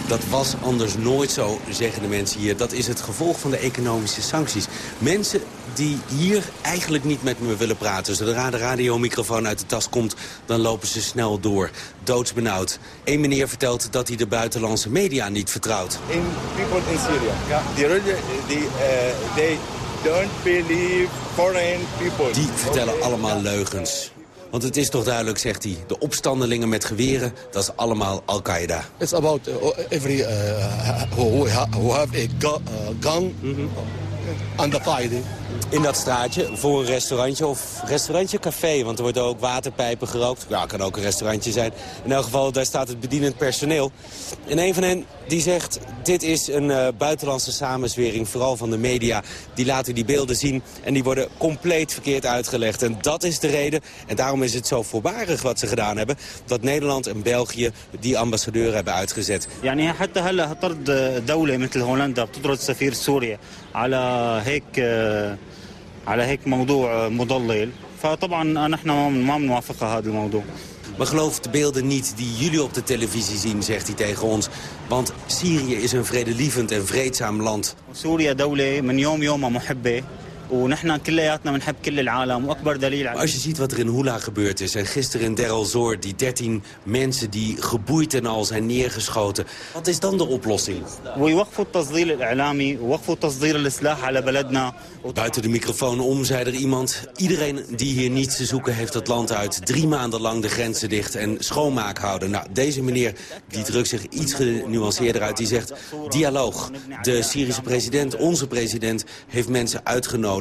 Dat was anders nooit zo, zeggen de mensen hier. Dat is het gevolg van de economische sancties. Mensen die hier eigenlijk niet met me willen praten. Zodra de radiomicrofoon uit de tas komt, dan lopen ze snel door. Doodsbenauwd. Eén meneer vertelt dat hij de buitenlandse media niet vertrouwt.
in people in Syria. They, really, they, uh, don't believe foreign people.
Die vertellen allemaal leugens. Want het is toch duidelijk, zegt hij, de opstandelingen met geweren, dat is allemaal Al-Qaeda.
It's about uh, every uh, who, ha- who have a uh, gun and the fighting
In dat straatje, voor een restaurantje of restaurantje café, want er worden ook waterpijpen gerookt. Ja, kan ook een restaurantje zijn. In elk geval, daar staat het bedienend personeel. En een van hen die zegt, dit is een eh, buitenlandse samenzwering, vooral van de media. Die laten die beelden zien en die worden compleet verkeerd uitgelegd. En dat is de reden, en daarom is het zo voorbarig wat ze gedaan hebben... dat Nederland en België die ambassadeur hebben uitgezet.
يعني حتى هلا طرد دولة مثل هولندا بتطرد سفير سوريا على هيك على هيك موضوع مضلل فطبعا نحن ما بنوافق هذا الموضوع
Maar geloof de beelden niet die jullie op de televisie zien, zegt hij tegen ons. Want Syrië is een vredelievend en vreedzaam land.
سوريا دولة من يوم يومها محبة ونحن كلياتنا بنحب كل العالم واكبر دليل
Maar als je ziet wat er in Hula gebeurd is... en gisteren in Deir el-Zor, die 13 mensen die geboeid en al zijn neergeschoten... wat is dan de oplossing?
ويوقفوا التصدير الإعلامي ووقفوا تصدير السلاح على بلدنا
Buiten de microfoon om zei er iemand... iedereen die hier niets te zoeken heeft het land uit... drie maanden lang de grenzen dicht en schoonmaak houden. Nou, deze meneer die drukt zich iets genuanceerder uit. Die zegt, dialoog. De Syrische president, onze president, heeft mensen uitgenodigd.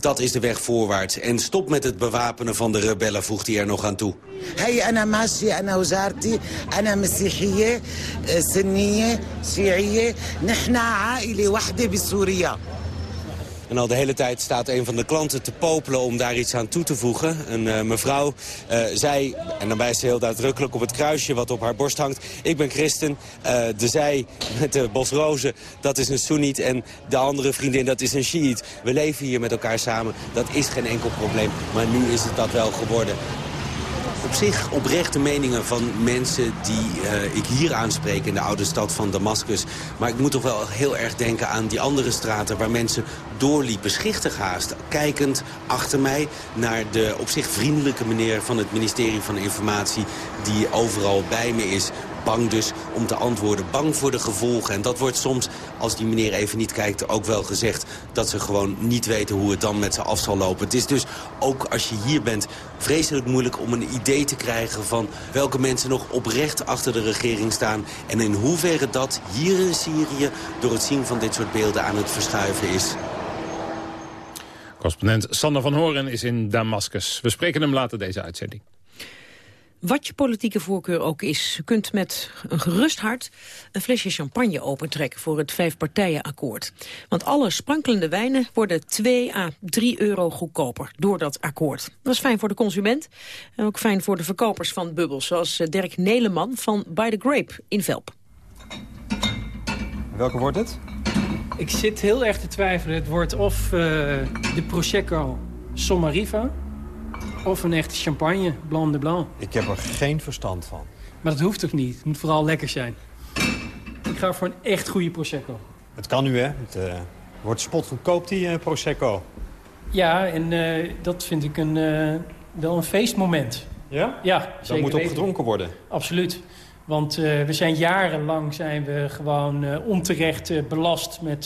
Dat is de weg voorwaarts. En stop met het bewapenen van de rebellen, voegt hij er nog aan toe.
هي أنا ماشية أنا وجارتي أنا مسيحية آه، سنية شيعية نحن عائلة واحدة بسوريا
En al de hele tijd staat een van de klanten te popelen om daar iets aan toe te voegen. Een eh, mevrouw eh, zei, en dan wijst ze heel uitdrukkelijk op het kruisje wat op haar borst hangt. Ik ben christen. Eh, de zij met de bosrozen, dat is een Soeniet. En de andere vriendin, dat is een Shiït. We leven hier met elkaar samen. Dat is geen enkel probleem. Maar nu is het dat wel geworden. Op zich oprechte meningen van mensen die eh, ik hier aanspreek in de oude stad van Damascus. Maar ik moet toch wel heel erg denken aan die andere straten waar mensen doorliepen, schichtig haast. Kijkend achter mij naar de op zich vriendelijke meneer van het ministerie van Informatie die overal bij me is bang dus om te antwoorden. Bang voor de gevolgen. En dat wordt soms, als die meneer even niet kijkt, ook wel gezegd... dat ze gewoon niet weten hoe het dan met ze af zal lopen. Het is dus ook als je hier bent vreselijk moeilijk om een idee te krijgen... van welke mensen nog oprecht achter de regering staan... en in hoeverre dat hier in Syrië door het zien van dit soort beelden aan het verschuiven is.
Correspondent Sander van Horen is in Damascus. We spreken hem later deze uitzending.
Wat je politieke voorkeur ook is, je kunt met een gerust hart een flesje champagne opentrekken voor het vijfpartijenakkoord. Want alle sprankelende wijnen worden 2 à 3 euro goedkoper door dat akkoord. Dat is fijn voor de consument en ook fijn voor de verkopers van bubbels, zoals Dirk Neleman van By the Grape in Velp.
Welke wordt het?
Ik zit heel erg te twijfelen. Het wordt of uh, de Prosecco Sommariva of een echte champagne, Blanc de Blanc.
Ik heb er geen verstand van.
Maar dat hoeft toch niet? Het moet vooral lekker zijn. Ik ga voor een echt goede Prosecco.
Het kan nu, hè? Het uh, wordt spotgoedkoop, die uh, Prosecco.
Ja, en uh, dat vind ik een, wel een feestmoment.
Ja?
Ja, Dat
moet op gedronken worden.
Absoluut. Want we zijn jarenlang zijn we gewoon onterecht belast met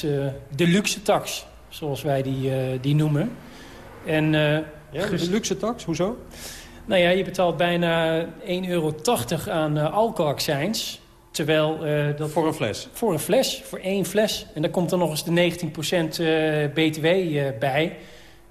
de luxe tax. Zoals wij die, die noemen. En
ja, dus luxe tax, hoezo?
Nou ja, je betaalt bijna 1,80 euro aan uh, alcoholaccijns. Terwijl... Uh, dat
voor een fles?
Voor een fles, voor één fles. En daar komt dan nog eens de 19% uh, btw bij.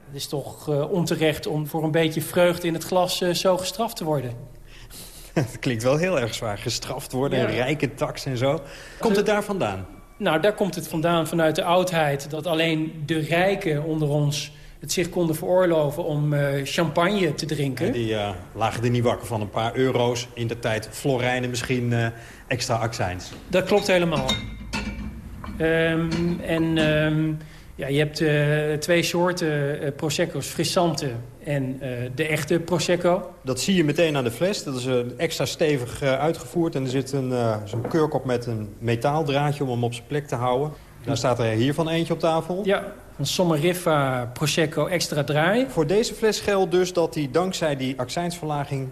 Het is toch onterecht om voor een beetje vreugde in het glas zo gestraft te worden.
Het klinkt wel heel erg zwaar. Gestraft worden, ja. rijke tax en zo. Komt het daar vandaan?
Nou, daar komt het vandaan vanuit de oudheid. Dat alleen de rijken onder ons het zich konden veroorloven om uh, champagne te drinken.
En die uh, lagen er niet wakker van een paar euro's. In de tijd florijnen misschien uh, extra accijns.
Dat klopt helemaal. Um, en um, ja, je hebt twee soorten Prosecco's. Frissante en de echte Prosecco.
Dat zie je meteen aan de fles. Dat is extra stevig uitgevoerd. En er zit een zo'n kurkop met een metaaldraadje om hem op zijn plek te houden. Daar staat er hiervan eentje op tafel.
Ja, een Sommeriffa Prosecco extra draai.
Voor deze fles geldt dus dat die dankzij die accijnsverlaging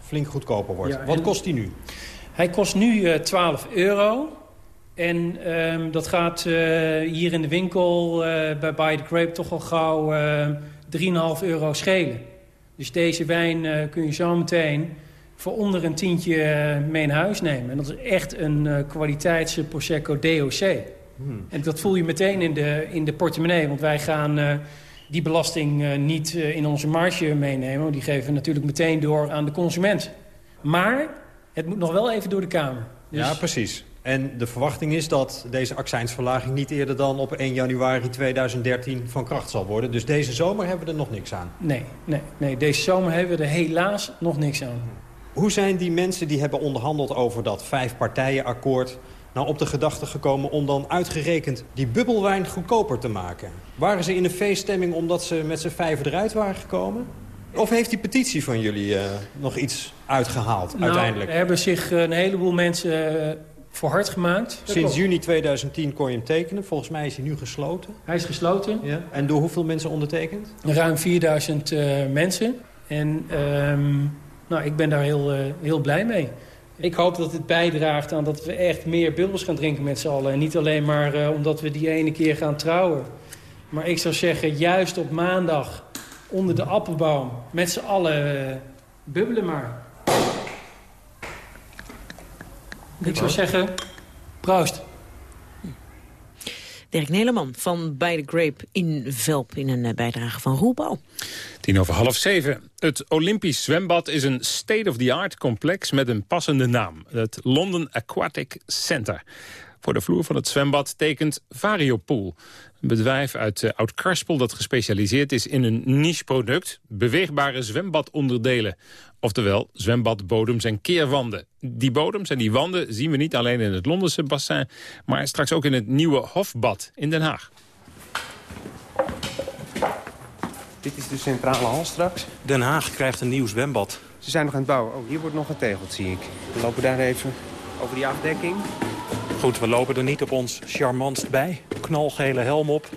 flink goedkoper wordt. Ja, Wat kost die nu?
Hij kost nu uh, 12 euro. En um, dat gaat uh, hier in de winkel uh, bij By the Grape toch al gauw 3,5 euro schelen. Dus deze wijn kun je zo meteen voor onder een tientje mee naar huis nemen. En dat is echt een kwaliteits Prosecco DOC. Hmm. En dat voel je meteen in de, in de portemonnee. Want wij gaan uh, die belasting uh, niet uh, in onze marge meenemen. Die geven we natuurlijk meteen door aan de consument. Maar het moet nog wel even door de Kamer.
Dus... Ja, precies. En de verwachting is dat deze accijnsverlaging niet eerder dan op 1 januari 2013 van kracht zal worden. Dus deze zomer hebben we er nog niks aan.
Nee, nee, nee deze zomer hebben we er helaas nog niks aan.
Hoe zijn die mensen die hebben onderhandeld over dat vijfpartijenakkoord nou op de gedachte gekomen om dan uitgerekend die bubbelwijn goedkoper te maken? Waren ze in een feeststemming omdat ze met z'n vijven eruit waren gekomen? Of heeft die petitie van jullie uh, nog iets uitgehaald
nou,
uiteindelijk?
Er hebben zich een heleboel mensen uh, voor hard gemaakt.
Sinds juni 2010 kon je hem tekenen. Volgens mij is hij nu gesloten.
Hij is gesloten.
Ja. En door hoeveel mensen ondertekend?
Ruim 4000 uh, mensen. En um, nou, ik ben daar heel, heel blij mee. Ik hoop dat het bijdraagt aan dat we echt meer bubbels gaan drinken met z'n allen. En niet alleen maar uh, omdat we die ene keer gaan trouwen. Maar ik zou zeggen, juist op maandag onder de appelboom... met z'n allen uh, bubbelen maar. Ik zou zeggen, proost.
Dirk Neleman van Bij de Grape in Velp in een bijdrage van Roelbouw.
Tien over half zeven. Het Olympisch zwembad is een state-of-the-art complex met een passende naam. Het London Aquatic Center. Voor de vloer van het zwembad tekent Variopool. Een bedrijf uit uh, Oud-Karspel dat gespecialiseerd is in een niche-product... beweegbare zwembadonderdelen. Oftewel zwembadbodems en keerwanden. Die bodems en die wanden zien we niet alleen in het Londense bassin... maar straks ook in het nieuwe Hofbad in Den Haag.
Dit is de centrale hal straks. Den Haag krijgt een nieuw zwembad.
Ze zijn nog aan het bouwen. Oh, hier wordt nog getegeld, zie ik. We lopen daar even over die afdekking.
Goed, we lopen er niet op ons charmantst bij. Knalgele helm op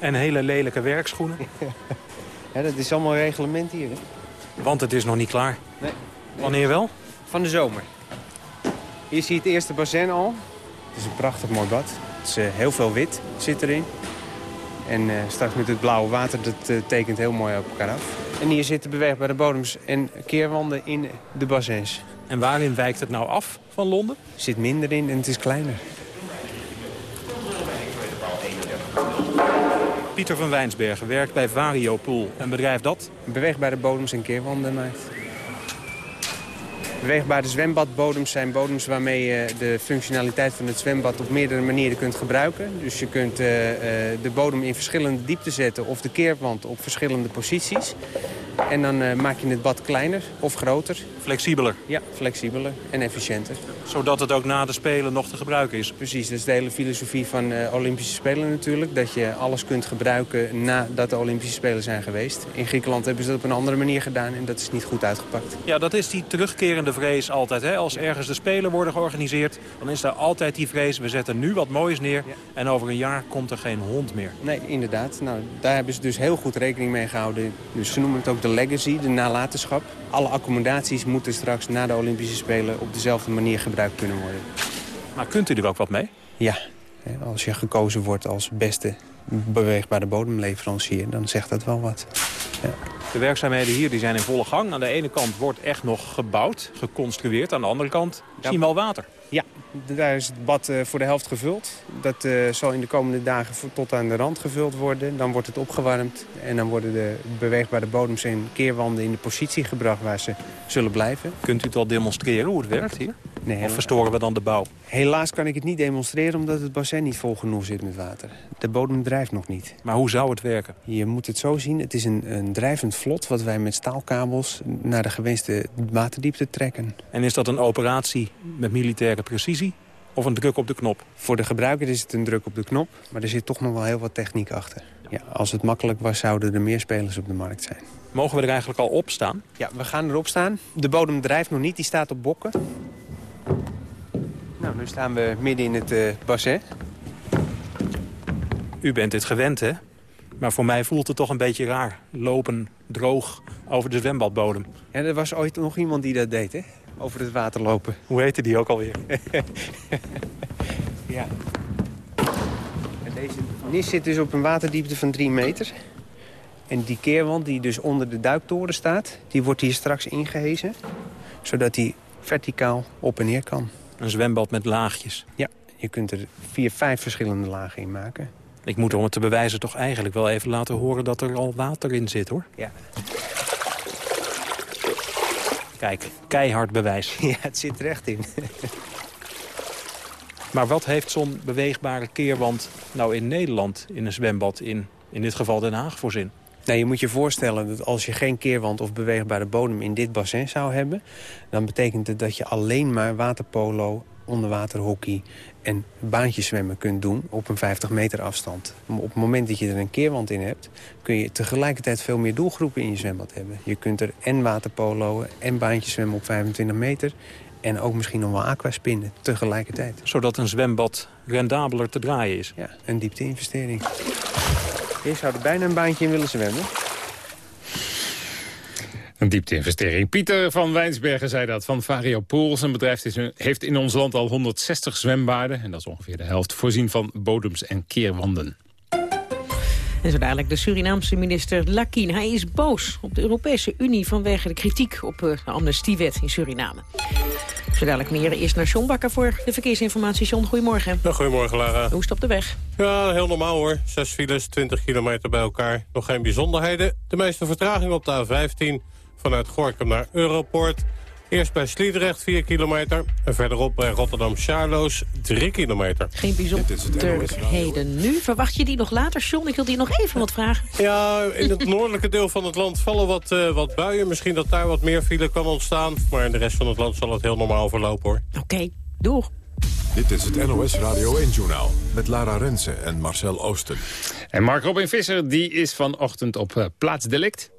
en hele lelijke werkschoenen.
Ja, dat is allemaal reglement hier, hè?
Want het is nog niet klaar.
Nee.
Wanneer wel?
Van de zomer. Hier zie je het eerste bassin al. Het is een prachtig mooi bad. Het is, eh, heel veel wit zit erin. En eh, straks met het blauwe water, dat eh, tekent heel mooi op elkaar af. En hier zitten beweegbare bodems en keerwanden in de bassins.
En waarin wijkt het nou af van Londen?
Er zit minder in en het is kleiner.
Pieter van Wijnsbergen werkt bij Variopool. Een bedrijf dat?
Beweegbare bodems en keerwanden maakt. Beweegbare zwembadbodems zijn bodems waarmee je de functionaliteit van het zwembad op meerdere manieren kunt gebruiken. Dus je kunt eh, eh, de bodem in verschillende diepte zetten of de keerwand op verschillende posities. En dan eh, maak je het bad kleiner of groter.
Flexibeler?
Ja, flexibeler en efficiënter.
Zodat het ook na de Spelen nog te gebruiken is?
Precies, dat is de hele filosofie van uh, Olympische Spelen natuurlijk. Dat je alles kunt gebruiken nadat de Olympische Spelen zijn geweest. In Griekenland hebben ze dat op een andere manier gedaan en dat is niet goed uitgepakt.
Ja, dat is die terugkerende vrees altijd. Hè? Als ergens de Spelen worden georganiseerd, dan is daar altijd die vrees. We zetten nu wat moois neer en over een jaar komt er geen hond meer.
Nee, inderdaad. Nou, daar hebben ze dus heel goed rekening mee gehouden. Dus ze noemen het ook de legacy, de nalatenschap. Alle accommodaties moeten straks na de Olympische Spelen op dezelfde manier gebruikt kunnen worden.
Maar kunt u er ook wat mee?
Ja, als je gekozen wordt als beste beweegbare bodemleverancier, dan zegt dat wel wat. Ja.
De werkzaamheden hier die zijn in volle gang. Aan de ene kant wordt echt nog gebouwd, geconstrueerd. Aan de andere kant zien we al water.
Ja, daar is het bad uh, voor de helft gevuld. Dat uh, zal in de komende dagen tot aan de rand gevuld worden. Dan wordt het opgewarmd en dan worden de beweegbare bodems en keerwanden in de positie gebracht waar ze zullen blijven.
Kunt u het al demonstreren hoe het werkt hier?
Nee,
of verstoren we dan de bouw?
Helaas kan ik het niet demonstreren omdat het bassin niet vol genoeg zit met water. De bodem drijft nog niet.
Maar hoe zou het werken?
Je moet het zo zien, het is een, een drijvend vlot wat wij met staalkabels naar de gewenste waterdiepte trekken.
En is dat een operatie met militaire precisie? Of een druk op de knop?
Voor de gebruiker is het een druk op de knop, maar er zit toch nog wel heel wat techniek achter. Ja, als het makkelijk was, zouden er meer spelers op de markt zijn.
Mogen we er eigenlijk al op staan?
Ja, we gaan erop staan. De bodem drijft nog niet, die staat op bokken. Nou, nu staan we midden in het uh, bassin.
U bent dit gewend, hè? Maar voor mij voelt het toch een beetje raar. Lopen, droog, over de zwembadbodem.
Ja, er was ooit nog iemand die dat deed, hè? Over het water lopen.
Hoe heette die ook alweer?
ja. En deze nis zit dus op een waterdiepte van 3 meter. En die keerwand die dus onder de duiktoren staat... die wordt hier straks ingehezen. Zodat die verticaal op en neer kan.
Een zwembad met laagjes?
Ja, je kunt er vier, vijf verschillende lagen in maken.
Ik moet om het te bewijzen toch eigenlijk wel even laten horen dat er al water in zit, hoor.
Ja.
Kijk, keihard bewijs.
Ja, het zit er echt in.
maar wat heeft zo'n beweegbare keerwand nou in Nederland in een zwembad in, in dit geval Den Haag voor zin?
Nou, je moet je voorstellen dat als je geen keerwand of beweegbare bodem in dit bassin zou hebben... dan betekent het dat je alleen maar waterpolo, onderwaterhockey en baantjeszwemmen kunt doen op een 50 meter afstand. Op het moment dat je er een keerwand in hebt... kun je tegelijkertijd veel meer doelgroepen in je zwembad hebben. Je kunt er en waterpoloen en baantjeszwemmen op 25 meter... en ook misschien nog wel aquaspinnen tegelijkertijd.
Zodat een zwembad rendabeler te draaien is?
Ja, een diepte-investering. Je zou er bijna een baantje in willen zwemmen.
Een diepte-investering. Pieter van Wijnsbergen zei dat van Vario Pool. Zijn bedrijf heeft in ons land al 160 zwembaden. En dat is ongeveer de helft voorzien van bodems en keerwanden.
En zo dadelijk de Surinaamse minister Lakin. Hij is boos op de Europese Unie vanwege de kritiek op de amnestiewet in Suriname. Zo dadelijk meer. Eerst naar John Bakker voor de verkeersinformatie. John, goedemorgen.
Ja, goedemorgen, Lara.
Hoe is het op de weg?
Ja, heel normaal hoor. Zes files, 20 kilometer bij elkaar. Nog geen bijzonderheden. De meeste vertraging op de A15 vanuit Gorkum naar Europoort. Eerst bij Sliedrecht 4 kilometer. En verderop bij Rotterdam-Charloes 3 kilometer.
Geen bijzonderheden nu. Verwacht je die nog later, John? Ik wil die nog even wat vragen.
Ja, in het noordelijke deel van het land vallen wat, uh, wat buien. Misschien dat daar wat meer file kan ontstaan. Maar in de rest van het land zal het heel normaal verlopen hoor.
Oké, okay, doeg.
Dit is het NOS Radio 1-journaal met Lara Rensen en Marcel Oosten.
En Mark Robin Visser die is vanochtend op uh, plaatsdelict.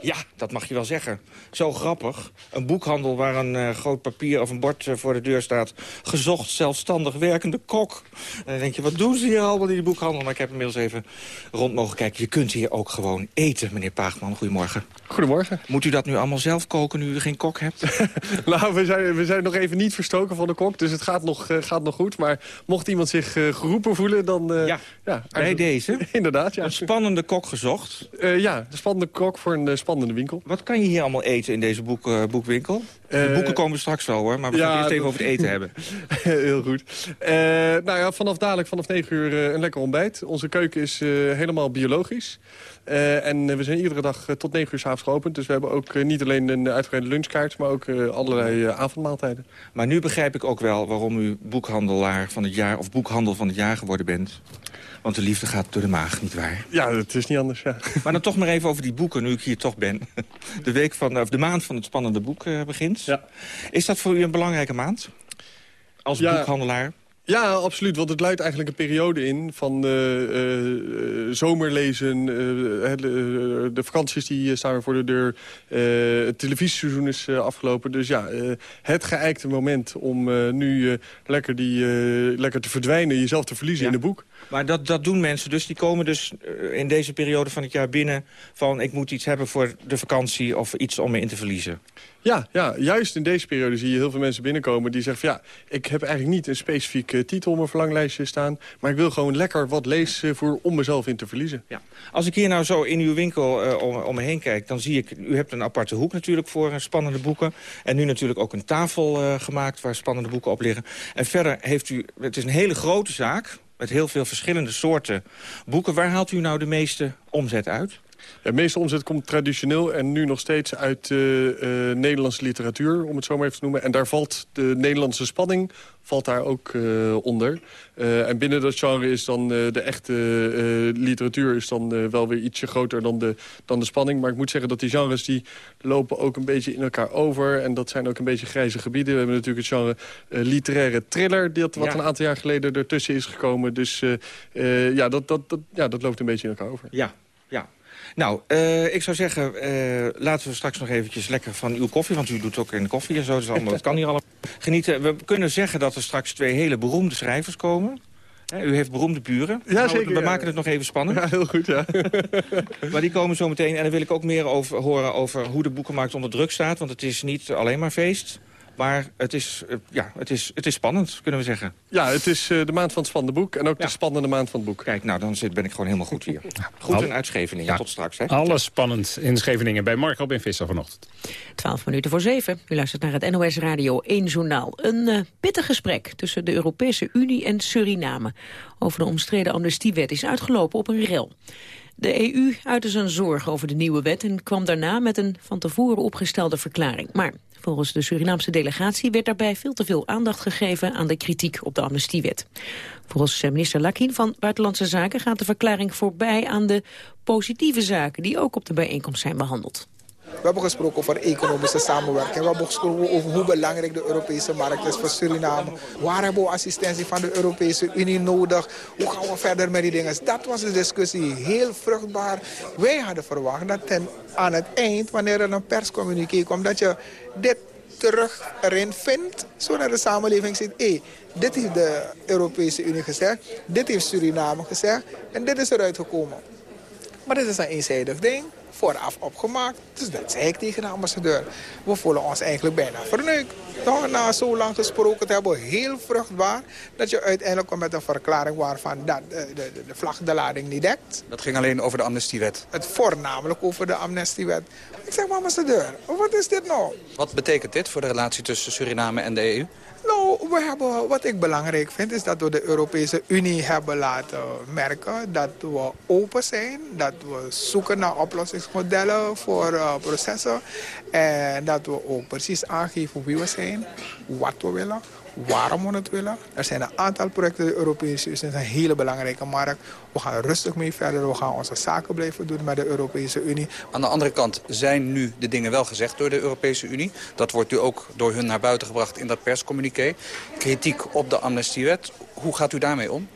Ja, dat mag je wel zeggen. Zo grappig. Een boekhandel waar een uh, groot papier of een bord uh, voor de deur staat. Gezocht, zelfstandig werkende kok. En dan denk je, wat doen ze hier allemaal in die boekhandel? Maar ik heb inmiddels even rond mogen kijken. Je kunt hier ook gewoon eten, meneer Paagman. Goedemorgen.
Goedemorgen.
Moet u dat nu allemaal zelf koken nu u geen kok hebt?
nou, we zijn, we zijn nog even niet verstoken van de kok. Dus het gaat nog, uh, gaat nog goed. Maar mocht iemand zich geroepen voelen, dan...
ja, ja bij deze.
Inderdaad, ja.
Een spannende kok gezocht.
ja, de spannende kok voor een spannende winkel.
Wat kan je hier allemaal eten in deze boek, uh, boekwinkel? De boeken komen straks wel hoor, maar we gaan het eerst even over het eten hebben.
Heel goed. Uh, nou ja, vanaf dadelijk, vanaf 9 uur, uh, een lekker ontbijt. Onze keuken is helemaal biologisch. en we zijn iedere dag tot 9 uur s'avonds geopend. Dus we hebben ook niet alleen een uitgebreide lunchkaart, maar ook allerlei avondmaaltijden.
Maar nu begrijp ik ook wel waarom u boekhandelaar van het jaar, of boekhandel van het jaar geworden bent. Want de liefde gaat door de maag, niet waar?
Ja, het is niet anders, ja.
Maar dan toch maar even over die boeken, nu ik hier toch ben. De, week van, of de maand van het spannende boek uh, begint.
Ja.
Is dat voor u een belangrijke maand? Als ja. boekhandelaar?
Ja, absoluut. Want het luidt eigenlijk een periode in van uh, uh, zomerlezen. Uh, de vakanties die staan weer voor de deur. het televisieseizoen is afgelopen. Dus ja, het geëikte moment om nu lekker, die, lekker te verdwijnen. Jezelf te verliezen
ja.
in de boek.
Maar dat, dat doen mensen dus. Die komen dus in deze periode van het jaar binnen van... ik moet iets hebben voor de vakantie of iets om me in te verliezen.
Ja, ja, juist in deze periode zie je heel veel mensen binnenkomen die zeggen... Van, ja, ik heb eigenlijk niet een specifieke titel op mijn verlanglijstje staan... maar ik wil gewoon lekker wat leesvoer om mezelf in te verliezen.
Ja. Als ik hier nou zo in uw winkel uh, om, om me heen kijk... dan zie ik, u hebt een aparte hoek natuurlijk voor uh, spannende boeken. En nu natuurlijk ook een tafel uh, gemaakt waar spannende boeken op liggen. En verder heeft u, het is een hele grote zaak... met heel veel verschillende soorten boeken. Waar haalt u nou de meeste omzet uit?
De meeste omzet komt traditioneel en nu nog steeds uit uh, uh, Nederlandse literatuur, om het zo maar even te noemen. En daar valt de Nederlandse spanning valt daar ook uh, onder. en binnen dat genre is dan de echte literatuur is dan wel weer ietsje groter dan de, dan de spanning. Maar ik moet zeggen dat die genres die lopen ook een beetje in elkaar over. En dat zijn ook een beetje grijze gebieden. We hebben natuurlijk het genre literaire thriller, dat wat ja. een aantal jaar geleden ertussen is gekomen. Dus ja, dat, dat, dat, ja, dat loopt een beetje in elkaar over.
Ja, ja. Nou, uh, ik zou zeggen, uh, laten we straks nog eventjes lekker van uw koffie... want u doet ook in de koffie en zo, dus allemaal, dat kan hier allemaal genieten. We kunnen zeggen dat er straks twee hele beroemde schrijvers komen... U heeft beroemde buren.
Ja,
nou,
zeker.
We maken het nog even spannend.
Ja, heel goed, ja.
maar die komen zo meteen. En dan wil ik ook meer over horen over hoe de boekenmarkt onder druk staat. Want het is niet alleen maar feest. Maar het is, uh, ja, het, is, het is spannend, kunnen we zeggen.
Ja, het is uh, de maand van het spannende boek. En ook ja. de spannende maand van het boek.
Kijk, nou, dan zit, ben ik gewoon helemaal goed hier. Goed en uit Scheveningen. Ja. Tot straks. Hè?
Alles spannend in Scheveningen bij Marco Ben Visser vanochtend.
12 minuten voor 7. U luistert naar het NOS Radio 1 Journaal. Een uh, pittig gesprek tussen de Europese Unie en Suriname... over de omstreden amnestiewet is uitgelopen op een rel. De EU uitte zijn zorgen over de nieuwe wet en kwam daarna met een van tevoren opgestelde verklaring. Maar volgens de Surinaamse delegatie werd daarbij veel te veel aandacht gegeven aan de kritiek op de amnestiewet. Volgens minister Lakin van Buitenlandse Zaken gaat de verklaring voorbij aan de positieve zaken die ook op de bijeenkomst zijn behandeld.
We hebben gesproken over economische samenwerking. We hebben gesproken over hoe belangrijk de Europese markt is voor Suriname. Waar hebben we assistentie van de Europese Unie nodig? Hoe gaan we verder met die dingen? Dat was de discussie. Heel vruchtbaar. Wij hadden verwacht dat aan het eind, wanneer er een perscommuniqué komt... dat je dit terug erin vindt, zodat de samenleving ziet... Hey, dit heeft de Europese Unie gezegd, dit heeft Suriname gezegd... en dit is eruit gekomen. Maar dit is een eenzijdig ding vooraf opgemaakt. Dus dat zei ik tegen de ambassadeur. We voelen ons eigenlijk bijna verneukt. Toch, na zo lang gesproken te hebben, heel vruchtbaar... dat je uiteindelijk komt met een verklaring waarvan dat, de, de, de vlag de lading niet dekt.
Dat ging alleen over de amnestiewet?
Het voornamelijk over de amnestiewet. Ik zeg, ambassadeur, wat is dit nou?
Wat betekent dit voor de relatie tussen Suriname en de EU?
Nou, wat ik belangrijk vind is dat we de Europese Unie hebben laten merken dat we open zijn. Dat we zoeken naar oplossingsmodellen voor uh, processen. En dat we ook precies aangeven wie we zijn, wat we willen, waarom we het willen. Er zijn een aantal projecten in de Europese Unie. Het is een hele belangrijke markt. We gaan rustig mee verder. We gaan onze zaken blijven doen met de Europese Unie.
Aan de andere kant zijn nu de dingen wel gezegd door de Europese Unie. Dat wordt nu ook door hun naar buiten gebracht in dat perscommuniqué. Kritiek op de amnestiewet. Hoe gaat u daarmee om?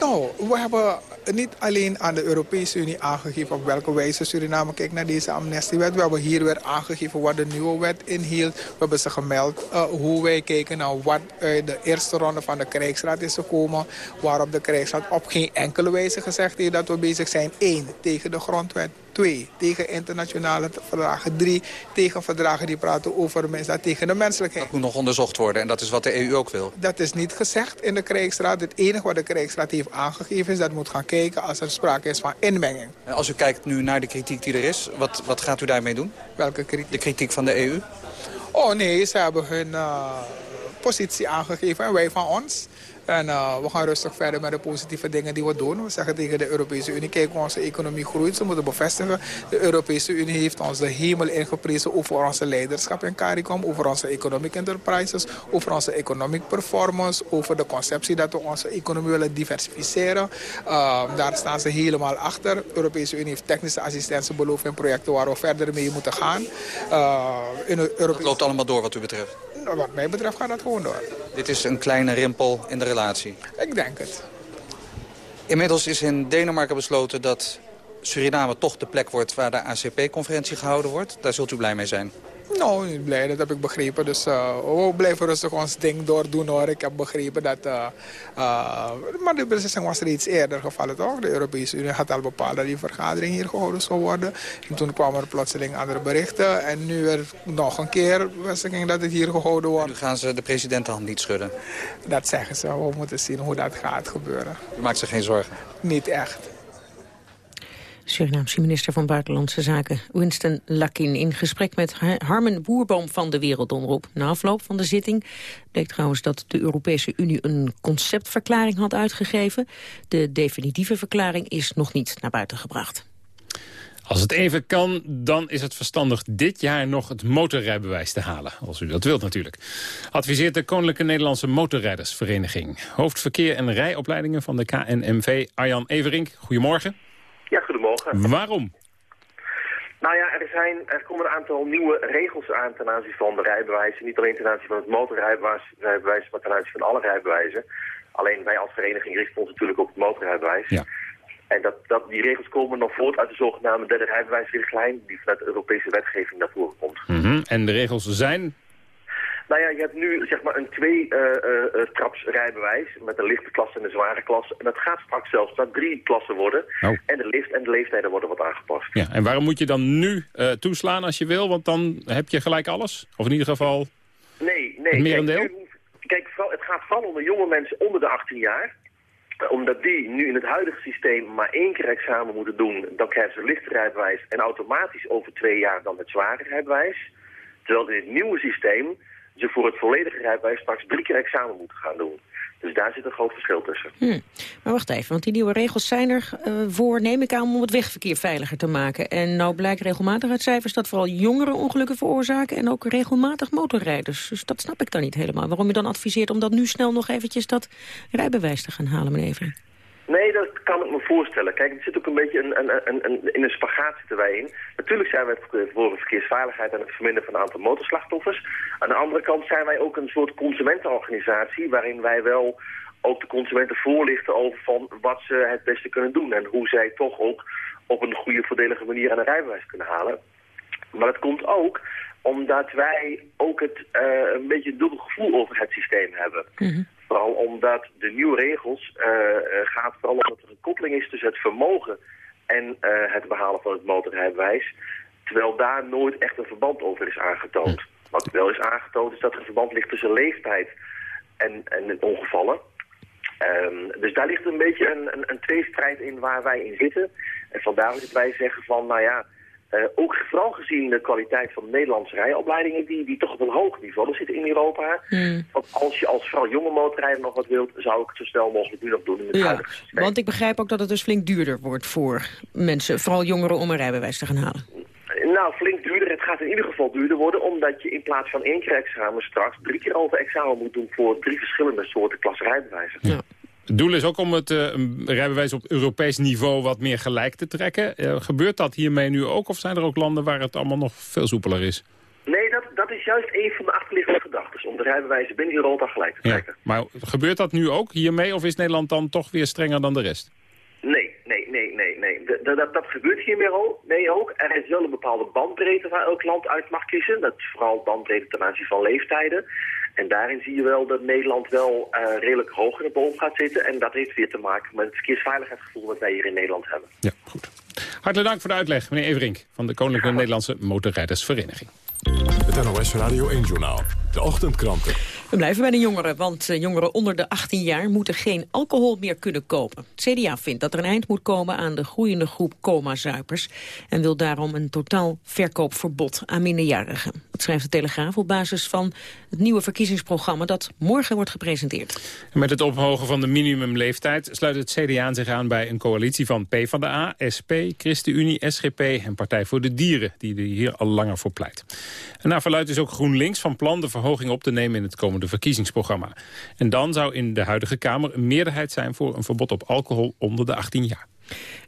Nou, we hebben niet alleen aan de Europese Unie aangegeven op welke wijze Suriname kijkt naar deze amnestiewet. We hebben hier weer aangegeven wat de nieuwe wet inhield. We hebben ze gemeld uh, hoe wij kijken naar wat uit de eerste ronde van de krijgsraad is gekomen. Waarop de krijgsraad op geen enkele wijze gezegd heeft dat we bezig zijn. één Tegen de grondwet. Twee, tegen internationale verdragen. Drie, tegen verdragen die praten over mensen, tegen de menselijkheid.
Dat moet nog onderzocht worden en dat is wat de EU ook wil.
Dat is niet gezegd in de Krijgsraad. Het enige wat de Krijgsraad heeft aangegeven is dat moet gaan als er sprake is van inmenging.
En als u kijkt nu naar de kritiek die er is, wat, wat gaat u daarmee doen?
Welke kritiek?
De kritiek van de EU?
Oh nee, ze hebben hun uh, positie aangegeven en wij van ons. En uh, we gaan rustig verder met de positieve dingen die we doen. We zeggen tegen de Europese Unie, kijk onze economie groeit. Ze moeten bevestigen. De Europese Unie heeft ons de hemel ingeprezen over onze leiderschap in CARICOM. Over onze economic enterprises. Over onze economic performance. Over de conceptie dat we onze economie willen diversificeren. Uh, daar staan ze helemaal achter. De Europese Unie heeft technische assistentie beloofd in projecten waar we verder mee moeten gaan.
Uh, in loopt allemaal door wat u betreft?
Wat mij betreft gaat dat gewoon door.
Dit is een kleine rimpel in de relatie?
Ik denk het.
Inmiddels is in Denemarken besloten dat Suriname toch de plek wordt waar de ACP-conferentie gehouden wordt. Daar zult u blij mee zijn.
Nou, niet blij, dat heb ik begrepen. Dus uh, we blijven rustig ons ding doordoen hoor. Ik heb begrepen dat... Uh, uh, maar de beslissing was reeds eerder gevallen toch? De Europese Unie had al bepaald dat die vergadering hier gehouden zou worden. En toen kwamen er plotseling andere berichten. En nu weer nog een keer dat het hier gehouden wordt.
Nu gaan ze de president de hand niet schudden?
Dat zeggen ze. We moeten zien hoe dat gaat gebeuren.
U maakt zich geen zorgen?
Niet echt.
Surinaamse minister van Buitenlandse Zaken Winston Lakin... in gesprek met Harmen Boerboom van de Wereldomroep. Na afloop van de zitting bleek trouwens dat de Europese Unie... een conceptverklaring had uitgegeven. De definitieve verklaring is nog niet naar buiten gebracht.
Als het even kan, dan is het verstandig dit jaar nog het motorrijbewijs te halen. Als u dat wilt natuurlijk. Adviseert de Koninklijke Nederlandse Motorrijdersvereniging. Hoofdverkeer en rijopleidingen van de KNMV Arjan Everink. Goedemorgen.
Goedemorgen.
Waarom?
Nou ja, er, zijn, er komen een aantal nieuwe regels aan ten aanzien van de rijbewijzen. Niet alleen ten aanzien van het motorrijbewijs, maar ten aanzien van alle rijbewijzen. Alleen wij als vereniging richten ons natuurlijk op het motorrijbewijs.
Ja.
En dat, dat, die regels komen nog voort uit de zogenaamde derde rijbewijsrichtlijn... die vanuit de Europese wetgeving naar voren komt.
Mm En de regels zijn
nou ja, je hebt nu zeg maar een twee-traps uh, rijbewijs met een lichte klasse en een zware klasse. En dat gaat straks zelfs naar drie klassen worden.
Oh.
En de lift en de leeftijden worden wat aangepast.
Ja, en waarom moet je dan nu toeslaan als je wil? Want dan heb je gelijk alles? Of in ieder geval
nee, nee,
het merendeel?
Kijk, kijk, het gaat vooral om de jonge mensen onder de 18 jaar omdat die nu in het huidige systeem maar één keer examen moeten doen, dan krijgen ze lichte rijbewijs en automatisch over twee jaar dan het zware rijbewijs. Terwijl in het nieuwe systeem ze voor het volledige rijbewijs straks drie keer examen moeten gaan doen. Dus daar zit een groot verschil tussen.
Hm. Maar wacht even, want die nieuwe regels zijn er uh, voor, neem ik aan, om het wegverkeer veiliger te maken. En nou blijkt regelmatig uit cijfers dat vooral jongeren ongelukken veroorzaken en ook regelmatig motorrijders. Dus dat snap ik dan niet helemaal. Waarom je dan adviseert om dat nu snel nog eventjes dat rijbewijs te gaan halen, meneer Evering?
Nee, dat kan ik me voorstellen. Kijk, het zit ook een beetje een, een, een, in een spagaat zitten wij in. Natuurlijk zijn wij voor verkeersveiligheid en het verminderen van het aantal motorslachtoffers. Aan de andere kant zijn wij ook een soort consumentenorganisatie... waarin wij wel ook de consumenten voorlichten over van wat ze het beste kunnen doen... en hoe zij toch ook op een goede, voordelige manier aan een rijbewijs kunnen halen. Maar dat komt ook omdat wij ook het, uh, een beetje een dubbel gevoel over het systeem hebben.
Mhm.
Vooral omdat de nieuwe regels uh, gaat vooral omdat er een koppeling is tussen het vermogen en uh, het behalen van het motorrijbewijs. Terwijl daar nooit echt een verband over is aangetoond. Wat wel is aangetoond is dat er een verband ligt tussen leeftijd en, en ongevallen. Um, dus daar ligt een beetje een, een, een tweestrijd in waar wij in zitten. En vandaar dat wij zeggen van, nou ja, uh, ook vooral gezien de kwaliteit van de Nederlandse rijopleidingen... die, die toch op een hoog niveau zitten in Europa.
Mm.
Want als je als vooral jonge motorrijder nog wat wilt... zou ik het zo snel mogelijk nu nog doen in het
ja. Want ik begrijp ook dat het dus flink duurder wordt voor mensen... vooral jongeren om een rijbewijs te gaan halen.
Nou, flink duurder. Het gaat in ieder geval duurder worden... omdat je in plaats van één keer examen straks... drie keer over examen moet doen voor drie verschillende soorten klasse rijbewijzen.
Ja. Het doel is ook om het uh, rijbewijs op Europees niveau wat meer gelijk te trekken. Uh, gebeurt dat hiermee nu ook of zijn er ook landen waar het allemaal nog veel soepeler is?
Nee, dat, dat is juist een van de achterliggende gedachten. Om de rijbewijzen binnen Europa gelijk te trekken.
Maar gebeurt dat nu ook hiermee of is Nederland dan toch weer strenger dan de rest?
Nee, nee, nee, nee, nee. Dat, dat, dat gebeurt hiermee ook. Nee, ook. Er is wel een bepaalde bandbreedte waar elk land uit mag kiezen. Dat is vooral bandbreedte ten aanzien van leeftijden. En daarin zie je wel dat Nederland wel uh, redelijk hoger in boom gaat zitten. En dat heeft weer te maken met het verkeersveiligheidsgevoel dat wij hier in Nederland hebben.
Ja, goed. Hartelijk dank voor de uitleg, meneer Everink van de Koninklijke Nederlandse Motorrijdersvereniging.
Het NOS Radio 1-journaal. De ochtendkranten.
We blijven bij de jongeren, want eh, jongeren onder de 18 jaar moeten geen alcohol meer kunnen kopen. CDA vindt dat er een eind moet komen aan de groeiende groep coma-zuipers en wil daarom een totaal verkoopverbod aan minderjarigen. Dat schrijft de Telegraaf op basis van het nieuwe verkiezingsprogramma dat morgen wordt gepresenteerd.
met het ophogen van de minimumleeftijd sluit het CDA zich aan bij een coalitie van PvdA, SP, ChristenUnie, SGP en Partij voor de Dieren, die er hier al langer voor pleit. En naar verluidt is ook GroenLinks van plan de verhoging op te nemen in het komende verkiezingsprogramma. En dan zou in de huidige Kamer een meerderheid zijn voor een verbod op alcohol onder de 18 jaar.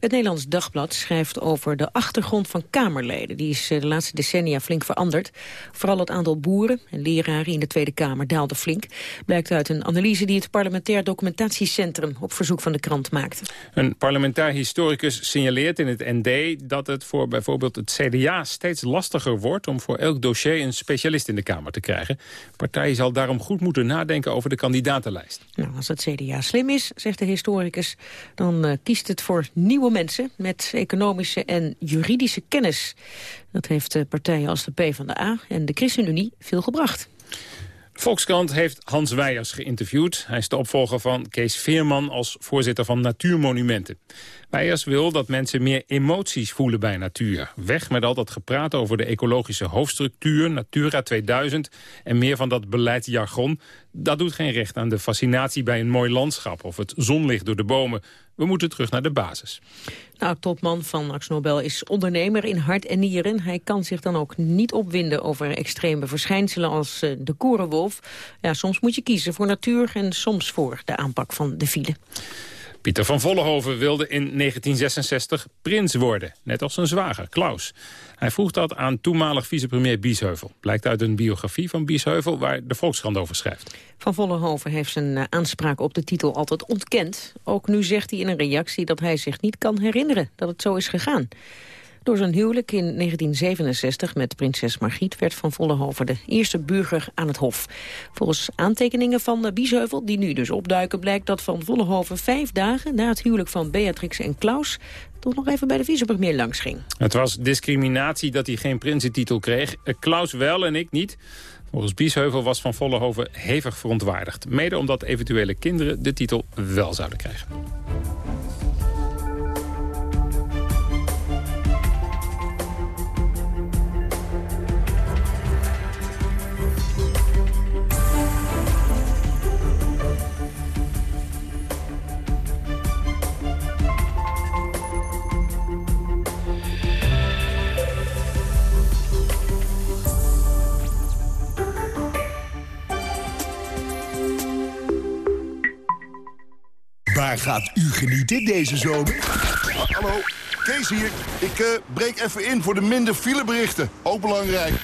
Het Nederlands Dagblad schrijft over de achtergrond van Kamerleden. Die is eh, de laatste decennia flink veranderd. Vooral het aantal boeren en leraren in de Tweede Kamer daalde flink. Blijkt uit een analyse die het Parlementair Documentatiecentrum op verzoek van de krant maakte.
Een parlementair historicus signaleert in het ND dat het voor bijvoorbeeld het CDA steeds lastiger wordt om voor elk dossier een specialist in de Kamer te krijgen. De partij zal daarom goed moeten nadenken over de kandidatenlijst.
Nou, als het CDA slim is, zegt de historicus, dan uh, kiest het voor nieuwe mensen met economische en juridische kennis. Dat heeft partijen als de PvdA en de ChristenUnie veel gebracht.
Volkskrant heeft Hans Weijers geïnterviewd. Hij is de opvolger van Kees Veerman als voorzitter van Natuurmonumenten. Weijers wil dat mensen meer emoties voelen bij natuur. Weg met al dat gepraat over de ecologische hoofdstructuur, Natura 2000... en meer van dat beleidsjargon. Dat doet geen recht aan de fascinatie bij een mooi landschap... of het zonlicht door de bomen. We moeten terug naar de basis.
Nou, topman van Max Nobel is ondernemer in hart en nieren. Hij kan zich dan ook niet opwinden over extreme verschijnselen als uh, de korenwolf. Ja, soms moet je kiezen voor natuur en soms voor de aanpak van de file.
Pieter van Vollenhoven wilde in 1966 prins worden, net als zijn zwager Klaus. Hij vroeg dat aan toenmalig vicepremier Biesheuvel. Blijkt uit een biografie van Biesheuvel waar de Volkskrant over schrijft.
Van Vollenhoven heeft zijn eh, aanspraak op de titel altijd ontkend. Ook nu zegt hij in een reactie dat hij zich niet kan herinneren dat het zo is gegaan. Door zijn huwelijk in 1967 met prinses Margriet werd Van Vollenhoven de eerste burger aan het Hof. Volgens aantekeningen van Biesheuvel, die nu dus opduiken, blijkt dat Van Vollenhoven vijf dagen na het huwelijk van Beatrix en Klaus toch nog even bij de vicepremier langs ging.
Het was discriminatie dat hij geen prinsentitel kreeg. Eh, Klaus wel en ik niet. Volgens Biesheuvel was Van Vollenhoven hevig verontwaardigd. Mede omdat eventuele kinderen de titel wel zouden krijgen.
Waar gaat u genieten deze zomer? hallo, Kees hier. Ik uh, breek even in voor de minder fileberichten. Ook belangrijk.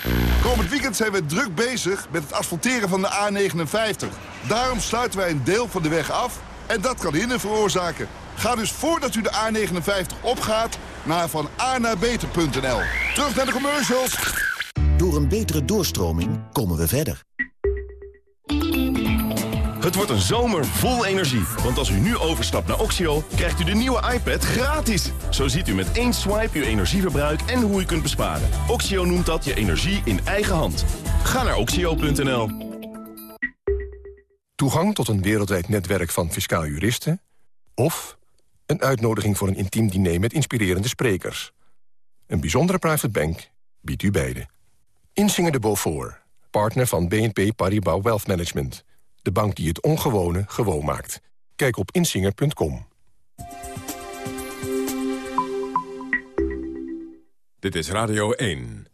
Komend weekend zijn we druk bezig met het asfalteren van de A59. Daarom sluiten wij een deel van de weg af en dat kan hinder veroorzaken. Ga dus voordat u de A59 opgaat naar van A naar beter.nl. Terug naar de commercials.
Door een betere doorstroming komen we verder.
Het wordt een zomer vol energie. Want als u nu overstapt naar Oxio, krijgt u de nieuwe iPad gratis. Zo ziet u met één swipe uw energieverbruik en hoe u kunt besparen. Oxio noemt dat je energie in eigen hand. Ga naar oxio.nl.
Toegang tot een wereldwijd netwerk van fiscaal juristen... of een uitnodiging voor een intiem diner met inspirerende sprekers. Een bijzondere private bank biedt u beide. Insinger de Beaufort, partner van BNP Paribas Wealth Management... De bank die het ongewone gewoon maakt. Kijk op insinger.com.
Dit is Radio 1.